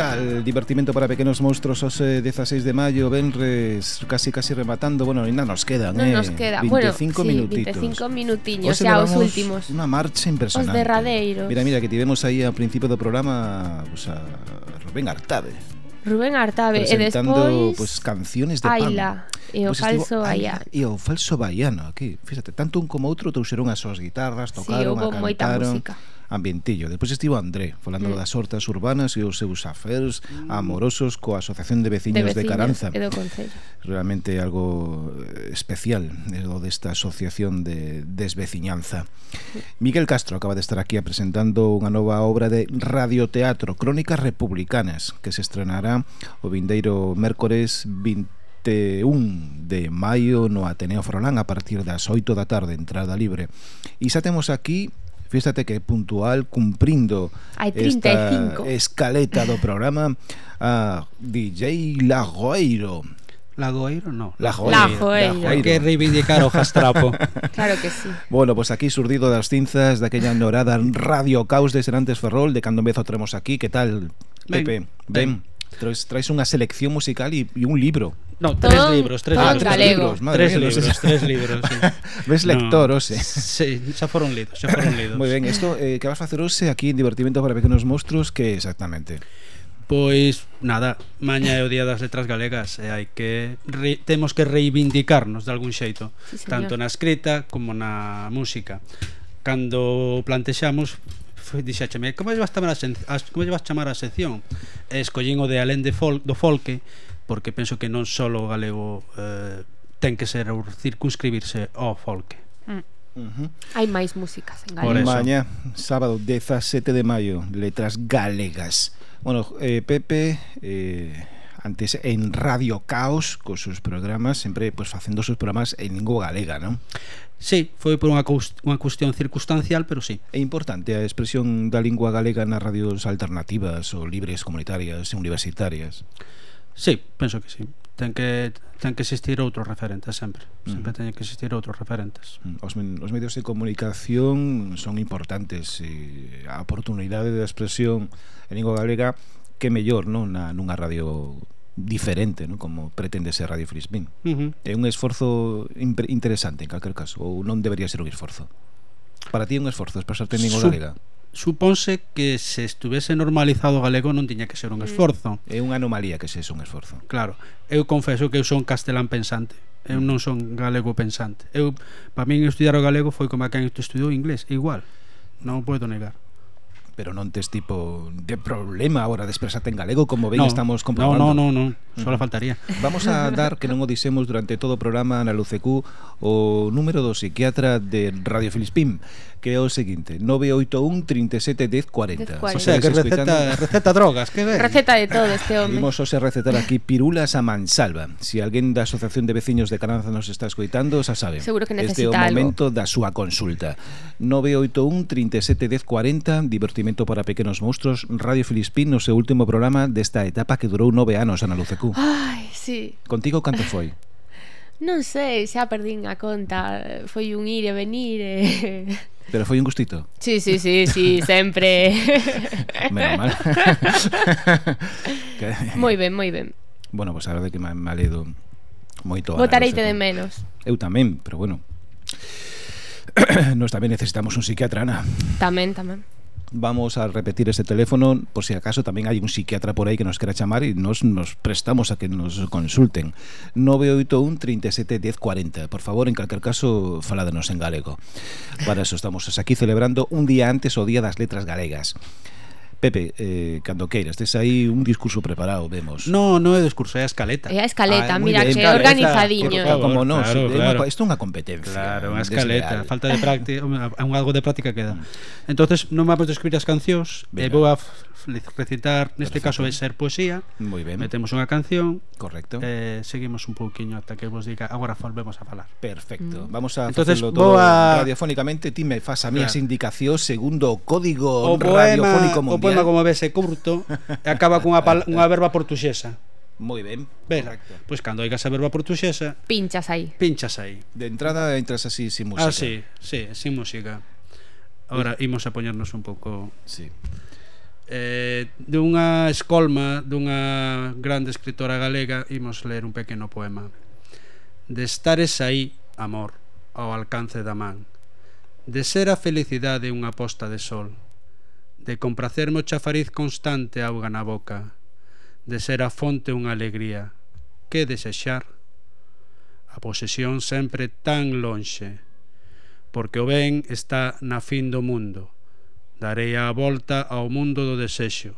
tal? Divertimento para pequenos monstruos ose 16 de maio, Benres, casi casi rematando. Bueno, ainda nos quedan, non eh? nos queda. 25 bueno, sí, minutitos. 25 minutiños, ose xa os últimos. Unha marcha impresionante. Os derradeiros. Mira, mira, que tivemos aí ao principio do programa pues, a Rubén Artade. Rubén Artabe e despois pues, canciones de Aila. Pan. E o pois pues falso baiano. E o falso baiano aquí, fíxate, tanto un como outro trouxeron as súas guitarras, tocaron, sí, a cantaron. Moita música ambientillo. Despois estivo André falando mm. das hortas urbanas e os seus afers mm. amorosos coa Asociación de Veciños de, veciños, de Caranza. E do Concello. Realmente algo eh, especial eh, o desta asociación de desveciñanza. Mm. Miguel Castro acaba de estar aquí presentando unha nova obra de radioteatro Crónicas Republicanas que se estrenará o vindeiro mércores 20 21 de maio no Ateneo Frolán a partir das 8 da tarde, entrada libre. E xa temos aquí Fíxate que puntual cumprindo 35. esta escaleta do programa a DJ Lagoiro. Lagoeiro, no. Lagoeiro. Lagoeiro. Hai que reivindicar o jastrapo. claro que sí. Bueno, pois pues aquí surdido das cinzas daquella añorada Radio Caos de Serantes Ferrol, de cando empezo tremos aquí. Que tal, Pepe? Ben. ben. ben. Traes, traes unha selección musical e, e un libro. No, tres Todo libros, tres ah, libros. Tres libros, madre tres mía, libros, no sé. tres libros. Sí. Ves lector, no, ose. Sí, xa foron lidos, xa foron lidos. Moi ben, isto eh, que vas facer ose aquí en Divertimento para Pequenos Monstruos, que exactamente? Pois, nada, maña é o Día das Letras Galegas e hai que re, temos que reivindicarnos de algún xeito, sí, señor. tanto na escrita como na música. Cando plantexamos foi, dixéxeme, como lle vas chamar a, sen, as, como lle vas chamar a sección? E escollín o de Alén de fol, do Folque, porque penso que non só o galego eh, ten que ser ou circunscribirse ao folque. Mm. Uh -huh. Hai máis músicas en galego. Mañá, sábado 17 de maio, letras galegas. Bueno, eh, Pepe, eh, antes en Radio Caos cos seus programas, sempre pues, facendo os seus programas en lingua galega, non? Sí, foi por unha, unha cuestión circunstancial, pero sí. É importante a expresión da lingua galega nas radios alternativas ou libres comunitarias e universitarias? Sí, penso que sí. Ten que ten que existir outros referentes sempre. Sempre uh -huh. teñen que existir outros referentes. Mm, os, os medios de comunicación son importantes e a oportunidade de expresión en lingua galega que mellor, non, na nunha radio diferente, non? como pretende ser Radio Frisbín. Uh -huh. É un esforzo interesante en calquer caso, ou non debería ser un esforzo. Para ti é un esforzo, expresarte en lingua Sup galega. Supónse que se estuvese normalizado o galego non tiña que ser un mm. esforzo. É unha anomalía que se é un esforzo. Claro, eu confeso que eu son castelán pensante. Eu non son galego pensante. Eu para min estudiar o galego foi como a quen estudiou inglés, é igual. Non podo negar pero non tes tipo de problema ahora de expresarte en galego como ben no, estamos comprobando. No, no, no, no só faltaría. Vamos a dar que non o dixemos durante todo o programa na LUCQ o número do psiquiatra de Radio Filispín, que é o seguinte, 981 37 1040. 1040. O sea, que receta, receta drogas, que ben. Receta de todo este home. Imos hoxe recetar aquí pirulas a mansalva. Si alguén da Asociación de Veciños de Caranza nos está escoitando, xa sabe. Seguro que necesita Este é o momento algo. da súa consulta. 981 37 40. divertimento para pequenos monstruos, Radio Filispín, no seu último programa desta etapa que durou nove anos, Ana Lucecu. Ai, sí. Contigo canto foi? Non sei, xa perdín a conta. Foi un ir e venir e... Pero foi un gustito? Sí, sí, sí, sí, sempre. Menos mal. Que... Moi ben, moi ben. Bueno, pois pues, a verdade que me aledo moito Votareite de menos. Eu tamén, pero bueno. Nos tamén necesitamos un psiquiatra, Ana. Tamén, tamén vamos a repetir ese teléfono por si acaso también hay un psiquiatra por aí que nos quera chamar e nos, nos prestamos a que nos consulten. 981 37 1040 por favor, en calquer caso faládenos en galego. Para eso estamos aquí celebrando un día antes o Día das Letras Galegas. Pepe, eh, cando queiras, tes aí un discurso preparado, vemos. No, non é discurso, é a escaleta. É a escaleta, ah, mira, que claro, organizadiño. Favor, como non, claro, claro. isto é unha competencia. Claro, unha escaleta, desleal. falta de práctica, un algo de práctica queda. Entonces, non me apetece escribir as cancións, e vou a recitar, neste caso vai ser poesía. Moi ben. Metemos unha canción. Correcto. Eh, seguimos un pouquiño ata que vos diga, agora volvemos a falar. Perfecto. Mm. Vamos a Entonces, todo a... radiofónicamente, ti me fas a mí claro. as indicacións segundo o código o radiofónico poema, mundial. O poema, como ves, é curto e acaba cunha, unha verba portuxesa. Moi ben. Ben, pois cando oigas a verba portuxesa... Pinchas aí. Pinchas aí. De entrada entras así sin ah, música. Ah, sí, sí, sin música. Ahora imos a poñernos un pouco... Sí. Eh, dunha escolma dunha grande escritora galega imos ler un pequeno poema De estares aí, amor, ao alcance da man De ser a felicidade unha posta de sol de compracerme o chafariz constante auga na boca, de ser a fonte unha alegría, que desexar. A posesión sempre tan lonxe, porque o ben está na fin do mundo. Darei a volta ao mundo do desexo,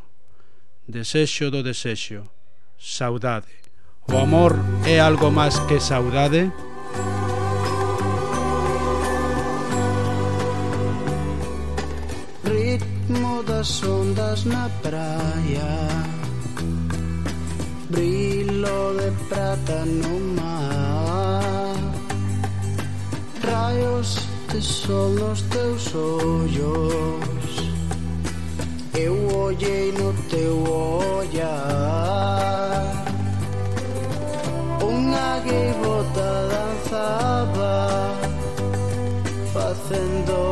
desexo do desexo, saudade. O amor é algo máis que saudade? das ondas na praia. Brilo de prata no mar. Raios de sol nos teus ollos. Eu ollei no teu ollar. Unha gaivota danzaba Facendo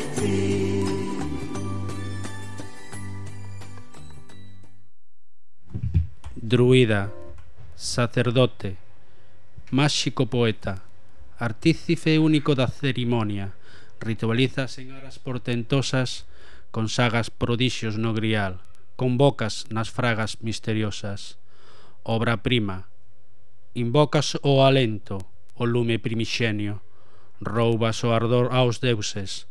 druida, sacerdote, máxico poeta, artícife único da cerimonia, ritualizas en horas portentosas con sagas prodixios no grial, convocas nas fragas misteriosas, obra prima, invocas o alento, o lume primixenio, roubas o ardor aos deuses,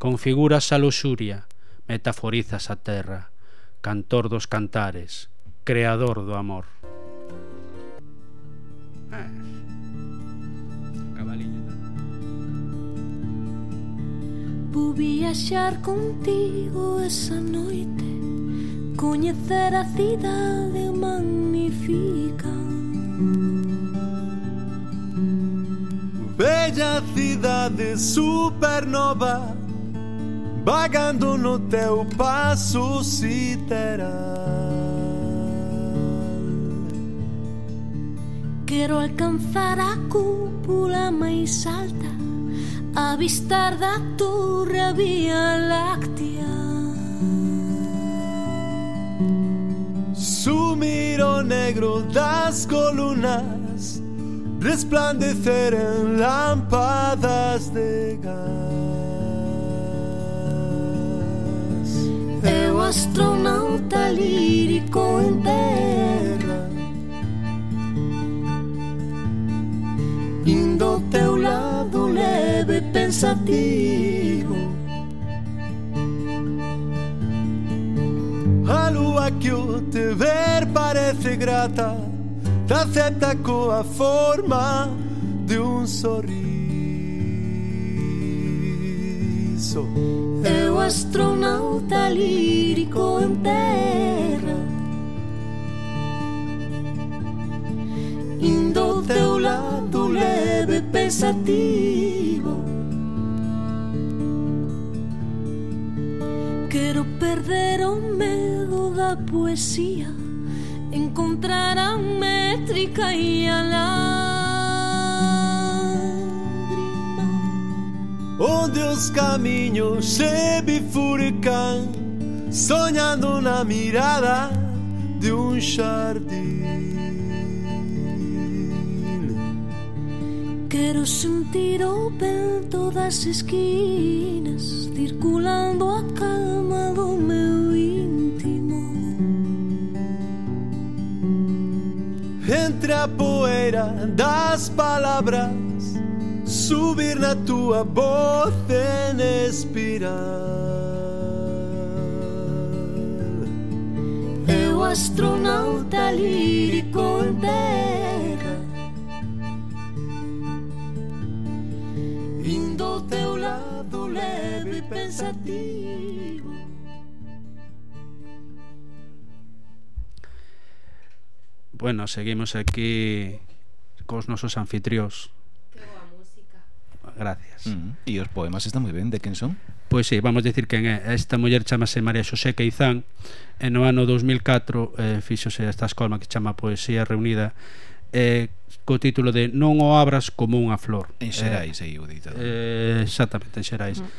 configuras a luxuria, metaforizas a terra, cantor dos cantares, creador do amor. Vou viaxar contigo esa noite Coñecer a cidade magnífica. Bella cidade supernova Vagando no teu passo se Quero alcanzar a cúpula máis alta Avistar da torre Vía Láctea. Sumir o negro das colunas Resplandecer en lámpadas de gas. Eu astronauta lírico en terra Indo teu lado leve pensativo. A lúa que o te ver parece grata Te acepta coa forma de un sorriso. Eu astronauta lírico en terra Indo lado leve pensativo. Quero perder o medo da poesía Encontrar a métrica e a lágrima. Onde os caminhos se bifurcan Soñando na mirada de un xardín Quero sentir o vento das esquinas Circulando a calma do meu íntimo. Entre a poeira das palavras Subir na tua voz en espiral. Eu astronauta lírico terra Vindo ao teu lado leve e pensativo Bueno, seguimos aquí cos nosos anfitrións Gracias. Mm, e -hmm. os poemas están moi ben, de quen son? Pois sí, vamos dicir quen é. Esta muller chamase María Xosé Queizán e no ano 2004 eh, fíxose esta escolma que chama Poesía Reunida eh, co título de Non o abras como unha flor. En Xerais, eh, aí o ditado. Eh, exactamente, en Xerais. Mm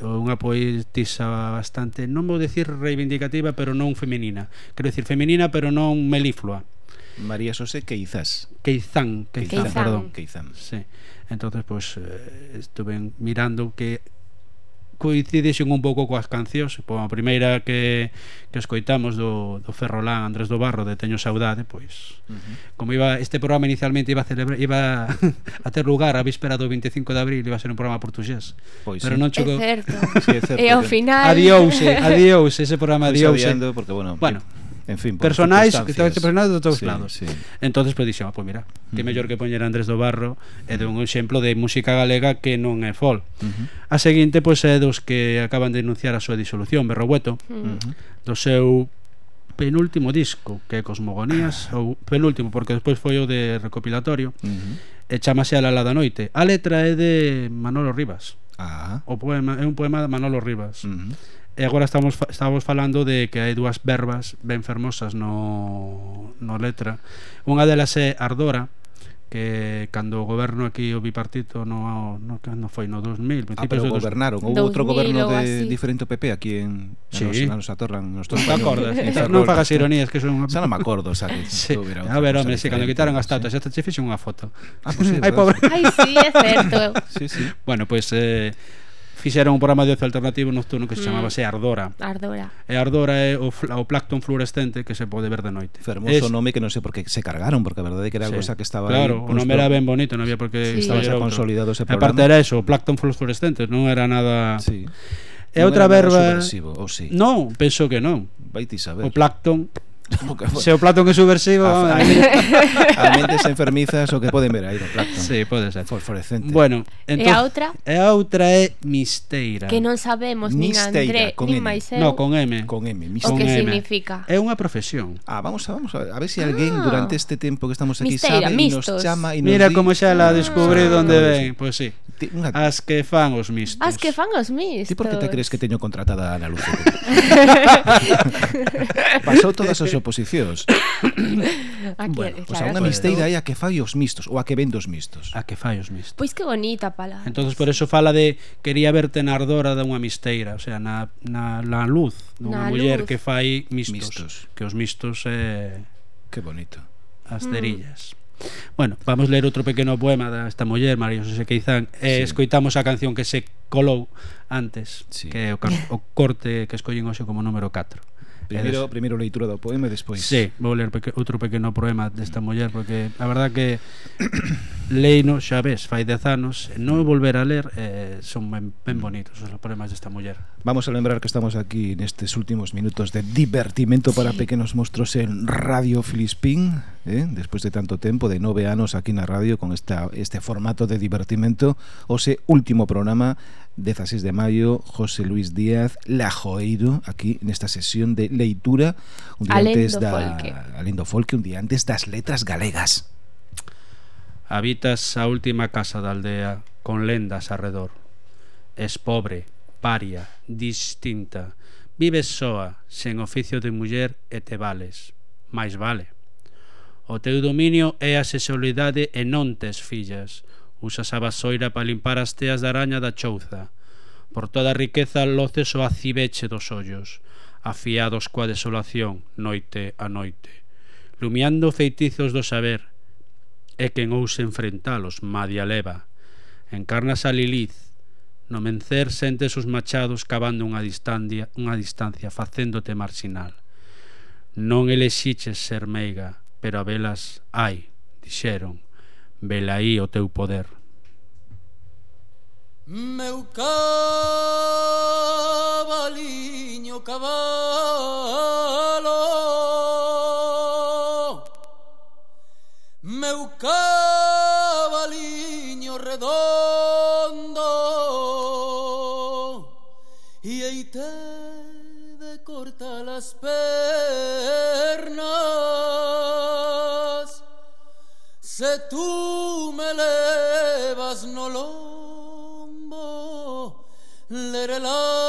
eh, unha poetisa bastante, non vou decir reivindicativa, pero non femenina. Quero decir femenina, pero non meliflua. María Xosé Queizás. Queizán, Queizán, Queizán. perdón. Queizán. Sí. Entonces, pois, pues, eh, estuve mirando que coincidixen un pouco coas cancións. Pois, a primeira que, que escoitamos do, do Ferrolán Andrés do Barro de Teño Saudade pois uh -huh. como iba este programa inicialmente iba a celebra, iba a ter lugar a víspera do 25 de abril iba a ser un programa portugués pois, pero sí. non chegou. É certo, sí, é certo e ao final adiouse, adiouse ese programa adiouse. porque, bueno, bueno en fin, personais que estaban personaxes dos dous sí, lados. Sí. Entonces pois pues, dixen, ah, pois pues, mira, mm. que mellor que poñer Andrés do Barro é de un exemplo de música galega que non é folk. Uh -huh. A seguinte pois pues, é dos que acaban de denunciar a súa disolución, Berrobueto, uh -huh. do seu penúltimo disco, que é Cosmogonías, ou penúltimo porque despois foi o de recopilatorio. Uh -huh. E chamase A Lala da Noite. A letra é de Manolo Rivas. Ah. O poema é un poema de Manolo Rivas. Uh -huh E agora estamos estamos falando de que hai dúas verbas ben fermosas no, no letra. Unha delas é ardora, que cando o goberno aquí o bipartito no, no, no foi no 2000 ah, pero gobernaron, houve outro goberno de diferente PP aquí en sí. na nosa torre nos non te acordas, non fagas ironías que son xa non me acordo xa que sí. a ver, home, si, cando quitaron as tautas xa te fixe unha foto. Ah, pues sí, ai, pobre. Ai, sí, é certo. Sí, sí. bueno, pois pues, eh, fixeron un programa de ocio alternativo nocturno que se mm. chamábase Ardora. Ardora. E Ardora é o, o plancton fluorescente que se pode ver de noite. Fermoso es... nome que non sei por que se cargaron, porque a verdade é que era sí. cosa que estaba Claro, o nome era ben bonito, non había porque sí. estaba xa consolidado ese programa. A parte era eso, o plancton fluorescente, non era nada... Sí. E non outra verba... ou sí. Non, penso que non. Vai ti saber. O plancton Se o plato é subversivo. A, a, a mentes enfermizas o que poden ver aí do plancton. Sí, pode ser. Fosforescente. Bueno, entón, e a outra? E a outra é Misteira. Que non sabemos nin André, nin Maiseu. No, con M. Con M, Misteira. O que significa? É unha profesión. Ah, vamos a, vamos a, a ver se si alguén ah. durante este tempo que estamos aquí Misteira, sabe mistos. e nos chama e nos Mira di... como xa la ah. descubrí ah, donde ven. Pois pues sí. Una... As que fan os mistos. As que fan os mistos. Ti por que te crees que teño contratada a Ana Lucía? Pasou todas as oposicións. Aquí, bueno, pues a unha misteira é a que fai os mistos ou a que vende os mistos. A que fai os mistos. Pois que bonita palabra. Entonces por eso fala de quería verte na ardora dunha misteira, o sea, na, na, na luz dunha muller que fai mistos, mistos, que os mistos é eh... que bonito. As cerillas. Mm. Bueno, vamos ler outro pequeno poema desta muller, María José Queizán, e sí. escoitamos a canción que se colou antes, sí. que é o, o corte que escollín hoxe como número 4. Primeiro, des... primeiro leitura do poema e despois. Sí, vou ler peque, outro pequeno poema desta muller porque a verdad que leino xa ves, fai 10 anos, non volver a ler eh, son ben, ben bonitos os poemas desta muller. Vamos a lembrar que estamos aquí nestes últimos minutos de divertimento para sí. pequenos monstruos en Radio Filispín, eh? despois de tanto tempo, de nove anos aquí na radio con esta, este formato de divertimento, o se último programa 16 de maio, José Luis Díaz Lajoeiro, aquí nesta sesión de leitura, un día Alendo antes da Folque. Alendo Folque, un día antes das letras galegas. Habitas a última casa da aldea con lendas arredor. Es pobre, paria, distinta. Vives soa, sen oficio de muller e te vales. Mais vale. O teu dominio é a sexualidade e non tes fillas Usas a vasoira para limpar as teas da araña da chouza. Por toda a riqueza loces o acibeche dos ollos, afiados coa desolación, noite a noite. Lumiando feitizos do saber, e quen ouse enfrentalos, madia leva. Encarnas a Lilith, no mencer sentes os machados cavando unha distancia, unha distancia facéndote marxinal. Non elexiches ser meiga, pero a velas hai, dixeron, velaí o teu poder. Meu cabaliño cabalo Meu cabaliño redondo E eite de cortar las pernas Levas no lombo, lerelai.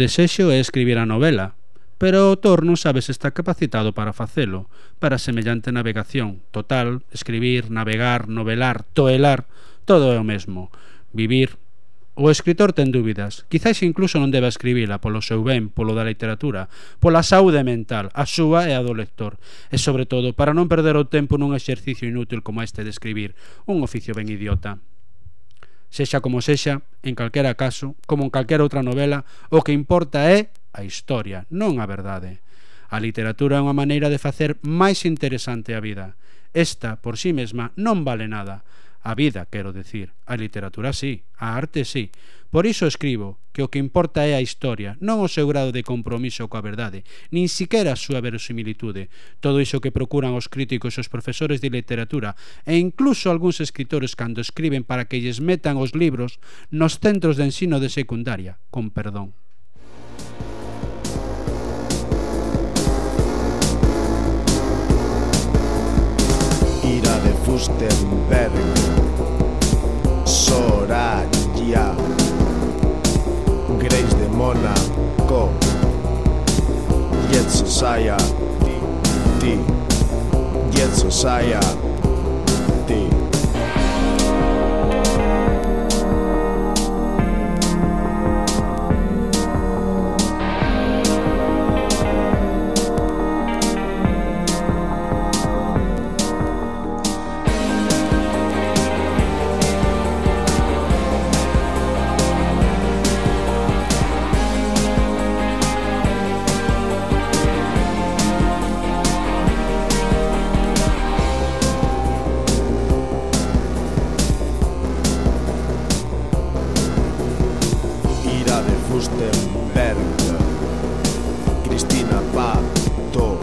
desexo é escribir a novela, pero o autor non sabe se está capacitado para facelo, para semellante navegación. Total, escribir, navegar, novelar, toelar, todo é o mesmo. Vivir, O escritor ten dúbidas, quizáis incluso non deba escribila polo seu ben, polo da literatura, pola saúde mental, a súa e a do lector, e sobre todo para non perder o tempo nun exercicio inútil como este de escribir, un oficio ben idiota. Sexa como sexa, en calquera caso, como en calquera outra novela, o que importa é a historia, non a verdade. A literatura é unha maneira de facer máis interesante a vida. Esta, por si sí mesma, non vale nada. A vida, quero decir. A literatura sí, a arte sí, Por iso escribo que o que importa é a historia, non o seu grado de compromiso coa verdade, nin siquiera a súa verosimilitude. Todo iso que procuran os críticos e os profesores de literatura, e incluso algúns escritores cando escriben para que lles metan os libros nos centros de ensino de secundaria, con perdón. Ira de Fustenberg Soraya Monaco, Jetzt Society, Jetzt Society. Φούστεμπεργκ, Κριστίνα Πάτο,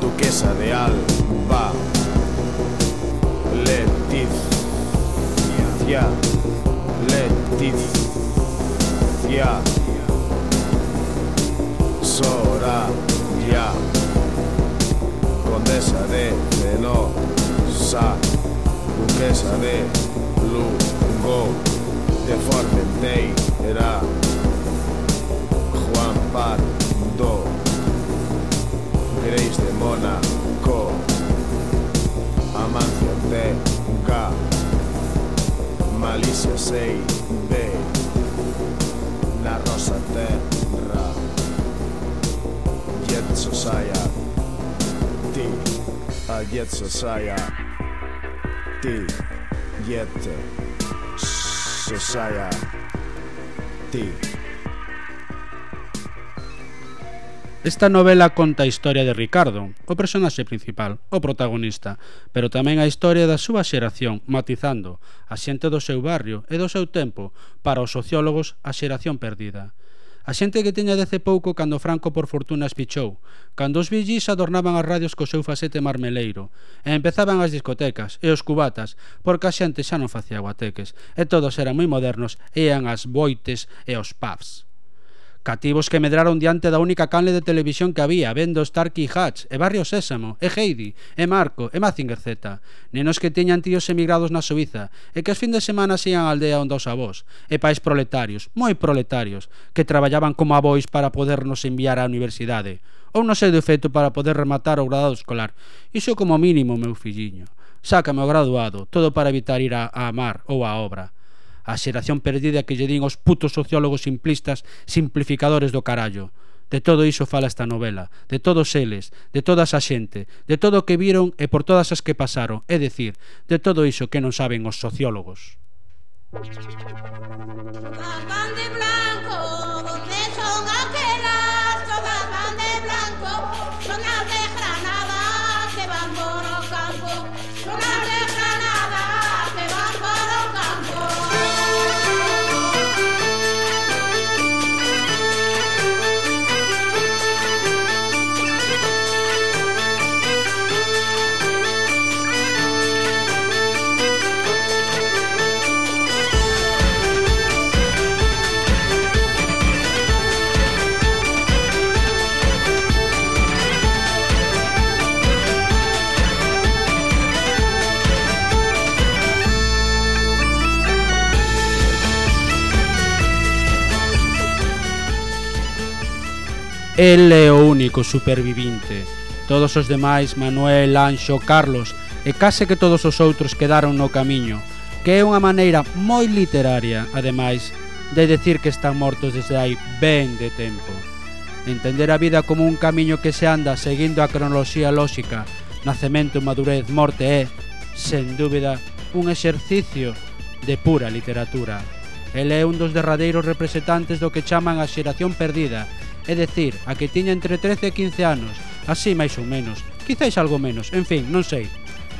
Τουκέσα de Alba, Λετίθια, Λετίθια, Σοραγιά, Κοντέσα de Fenosa, Duquesa de Lugo, de Formenteira Juan Pardo Grace de Mónaco Amancio Ortega Malicia Seide La Rosa Terra Jet Society A Jet Society Jet Society Esta novela conta a historia de Ricardo, o personaxe principal, o protagonista, pero tamén a historia da súa xeración, matizando a xente do seu barrio e do seu tempo para os sociólogos a xeración perdida. A xente que teña dece pouco cando Franco por fortuna espichou, cando os villis adornaban as radios co seu facete marmeleiro, e empezaban as discotecas e os cubatas, porque a xente xa non facía guateques, e todos eran moi modernos e ian as boites e os pubs. Cativos que medraron diante da única canle de televisión que había, vendo Starkey Hatch, e Barrio Sésamo, e Heidi, e Marco, e Mazinger Z. Nenos que teñan tíos emigrados na Suiza, e que as fin de semana sean á aldea onde os avós, e pais proletarios, moi proletarios, que traballaban como avós para podernos enviar á universidade, ou non sei de feito para poder rematar o grado escolar. Iso como mínimo, meu filliño. Sácame o graduado, todo para evitar ir a, a amar ou a obra a xeración perdida que lle din os putos sociólogos simplistas simplificadores do carallo. De todo iso fala esta novela, de todos eles, de toda esa xente, de todo o que viron e por todas as que pasaron, é dicir, de todo iso que non saben os sociólogos. Cantante blanco, vocês son aquelas El é o único supervivinte. Todos os demais, Manuel, Anxo, Carlos e case que todos os outros quedaron no camiño, que é unha maneira moi literaria, ademais, de decir que están mortos desde hai ben de tempo. Entender a vida como un camiño que se anda seguindo a cronoloxía lóxica, nacemento, madurez, morte é, sen dúbida, un exercicio de pura literatura. Ele é un dos derradeiros representantes do que chaman a xeración perdida, É decir, a que tiña entre 13 e 15 anos, así máis ou menos, quizáis algo menos, en fin, non sei.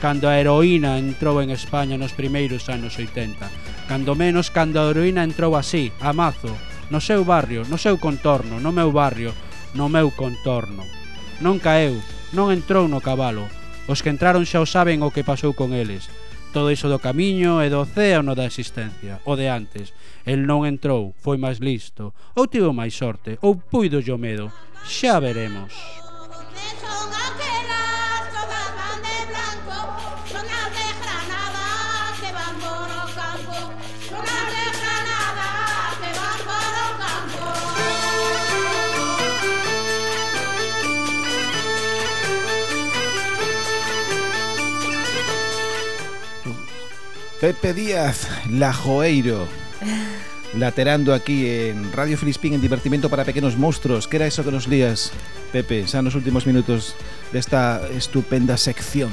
Cando a heroína entrou en España nos primeiros anos 80, cando menos cando a heroína entrou así, a mazo, no seu barrio, no seu contorno, no meu barrio, no meu contorno. Non caeu, non entrou no cabalo. Os que entraron xa o saben o que pasou con eles. Todo iso do camiño e do océano da existencia, o de antes, El non entrou, foi máis listo, ou tivo máis sorte, ou puido o medo. Xa veremos. Pepe Díaz La Joeiro, laterando aquí en Radio Filispín en Divertimento para Pequenos Monstruos. Que era eso que nos lías, Pepe, xa nos últimos minutos desta estupenda sección?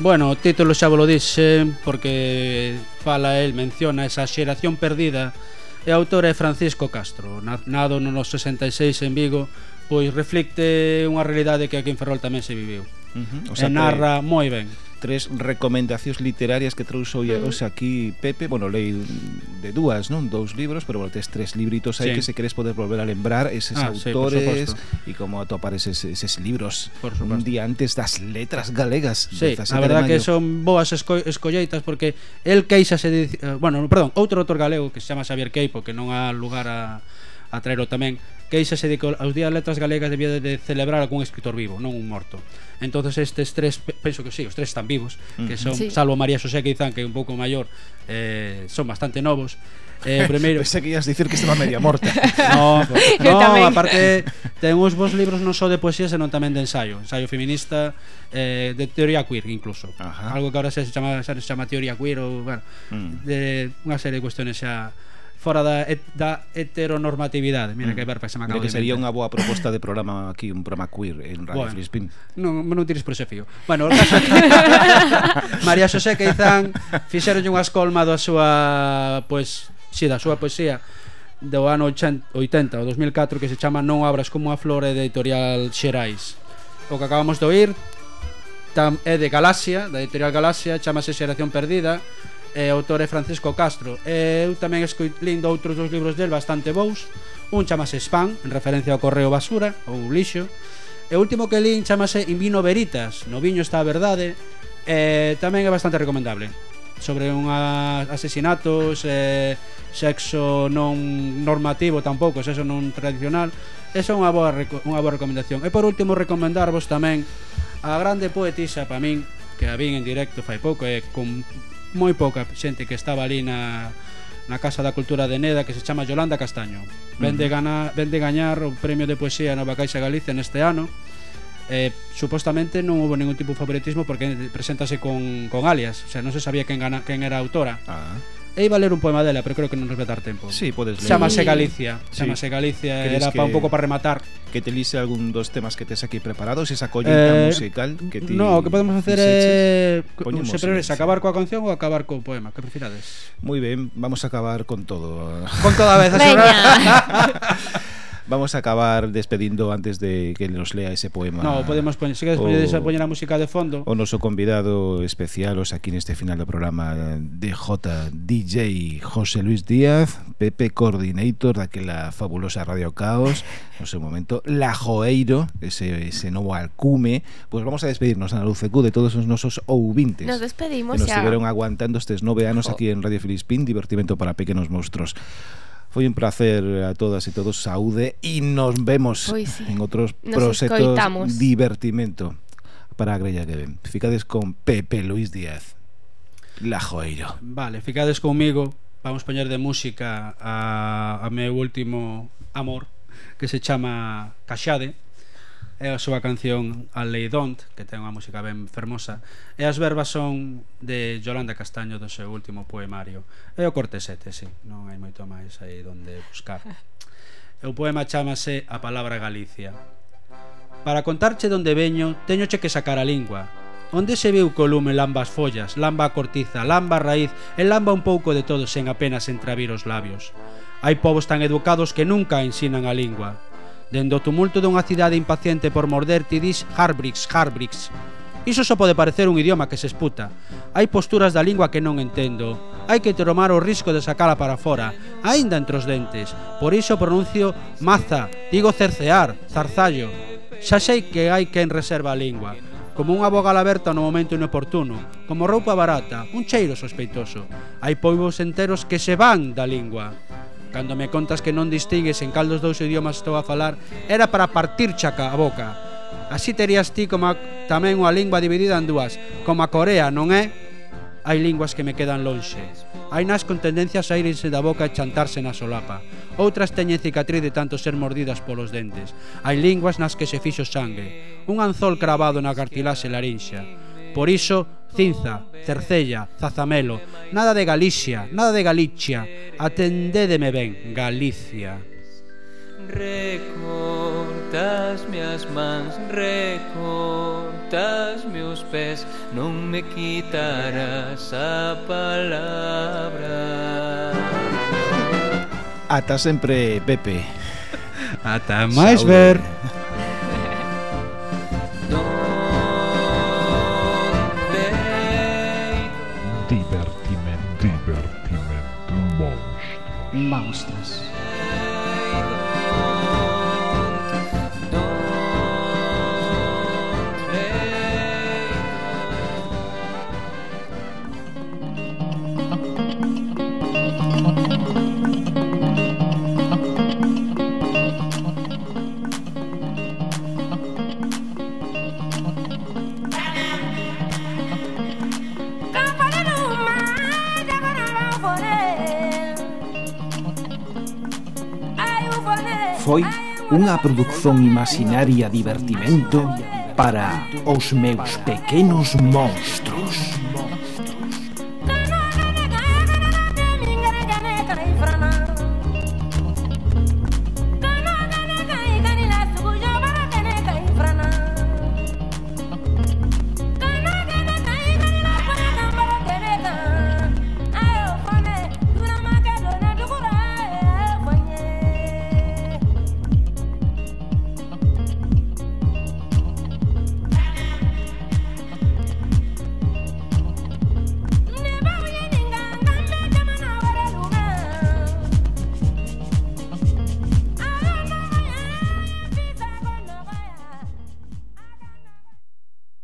Bueno, o título xa vos lo dixe porque fala el, menciona esa xeración perdida e o autor é Francisco Castro, nado no 66 en Vigo, pois reflicte unha realidade que aquí en Ferrol tamén se viviu. Uh -huh. o sea, e narra que... moi ben tres recomendacións literarias que trouxo hoxe aquí Pepe, bueno, lei de dúas, non? Dous libros, pero bueno, tes tres libritos aí sí. que se queres poder volver a lembrar eses ah, autores e sí, como atopar eses, eses libros un día antes das letras galegas. Sí, a verdad que son boas esco escolleitas porque el queixase de, eh, bueno, perdón, outro autor galego que se chama Xavier Queipo que non há lugar a a traero tamén queixase de que os dialectas galegas debía de celebrar algún escritor vivo, non un morto. Entonces estes tres, penso que sí, os tres están vivos, mm. que son sí. salvo María Xosé que dizan que é un pouco maior, eh, son bastante novos. Eh, primeiro, pensei que ibas dicir que estaba media morta. no, pues, no aparte ten uns bons libros non só de poesía, senón tamén de ensaio, ensaio feminista, eh, de teoría queer incluso. Ajá. Algo que agora se chama se chama teoría queer ou bueno, mm. de unha serie de cuestiones xa fora da, et, da heteronormatividade. Mira mm. que verpa se me acaba de sería unha boa proposta de programa aquí, un programa queer en Radio bueno, Filispín. Non, non tires por ese fío. Bueno, o caso María Xosé Queizán fixeronlle unha escolma da súa, pois, si, sí, da súa poesía do ano 80 ou 2004 que se chama Non abras como a flor editorial Xerais. O que acabamos de oír tam, é de Galaxia, da editorial Galaxia, chamase Xeración Perdida, e o autor é Francisco Castro. E eu tamén escoit lindo outros dos libros del bastante bous. Un chamase Spam, en referencia ao correo basura ou lixo. E o último que lin chamase Invino Veritas, no viño está a verdade. E tamén é bastante recomendable sobre unha asesinatos eh, sexo non normativo tampouco, sexo non tradicional esa é unha boa, unha boa recomendación e por último recomendarvos tamén a grande poetisa para min que a vin en directo fai pouco e con moi pouca xente que estaba ali na, na Casa da Cultura de Neda que se chama Yolanda Castaño. Vende gana, vende gañar o Premio de Poesía Nova Caixa Galicia neste ano. Eh, supostamente non houve ningún tipo de favoritismo porque preséntase con, con alias, o sea, non se sabía quen, gana, quen era a autora. Ah. Ei valer un poema dela, pero creo que non nos vai dar tempo. Sí, podes ler. Chámase Galicia. Sí. Chámase Galicia, Crees era pa un pouco para rematar. Que te lise algún dos temas que tes aquí preparados, esa collita eh, musical que ti No, o que podemos facer é eh, sempre acabar coa canción ou acabar co poema, que prefirades? Moi ben, vamos a acabar con todo. Con toda a vez, a vamos a acabar despedindo antes de que nos lea ese poema. No, podemos poñer, se queres poñer, o, poñer a música de fondo. O noso convidado especial os aquí neste final do programa DJ DJ José Luis Díaz, Pepe Coordinator daquela fabulosa Radio Caos, no seu momento La Joeiro, ese, ese novo alcume, pois pues vamos a despedirnos na Lucecu de todos os nosos ouvintes. Nos despedimos que nos xa. estiveron aguantando estes nove anos aquí en Radio Filispín, divertimento para pequenos monstruos. Foi un placer a todas e todos saúde e nos vemos pois, sí. en outros nos proxectos escoitamos. divertimento para a grella que ven. Ficades con Pepe Luis Díaz. La Joeiro. Vale, ficades comigo. Vamos poñer de música a, a meu último amor que se chama Caxade é a súa canción A Lei Don't, que ten unha música ben fermosa, e as verbas son de Yolanda Castaño do seu último poemario. É o corte 7, sí, non hai moito máis aí donde buscar. E o poema chamase A Palabra Galicia. Para contarche donde veño, teñoche que sacar a lingua. Onde se viu co lume lamba as follas, lamba a cortiza, lamba a raíz e lamba un pouco de todo sen apenas entravir os labios. Hai povos tan educados que nunca ensinan a lingua. Dende o tumulto dunha cidade impaciente por morder ti dis Harbrix, Harbrix. Iso só pode parecer un idioma que se esputa. Hai posturas da lingua que non entendo. Hai que tomar o risco de sacala para fora, aínda entre os dentes. Por iso pronuncio maza, digo cercear, zarzallo. Xa sei que hai quen reserva a lingua, como unha vogal aberta no momento inoportuno, como roupa barata, un cheiro sospeitoso. Hai poivos enteros que se van da lingua. Cando me contas que non distingues en cal dos dous idiomas estou a falar, era para partir chaca a boca. Así terías ti como tamén unha lingua dividida en dúas, como a Corea, non é? Hai linguas que me quedan lonxe. Hai nas con tendencias a irse da boca e chantarse na solapa. Outras teñen cicatriz de tanto ser mordidas polos dentes. Hai linguas nas que se fixo sangue. Un anzol cravado na cartilaxe larinxa. Por iso, Cinza, Cercella, Zazamelo, nada de Galicia, nada de Galicia. Atendédeme ben, Galicia. Recortas mias mans, recortas meus pés, non me quitarás a palabra. Ata sempre, Pepe. Ata máis ver. monster. foi unha produción imaginaria divertimento para os meus pequenos monstruos.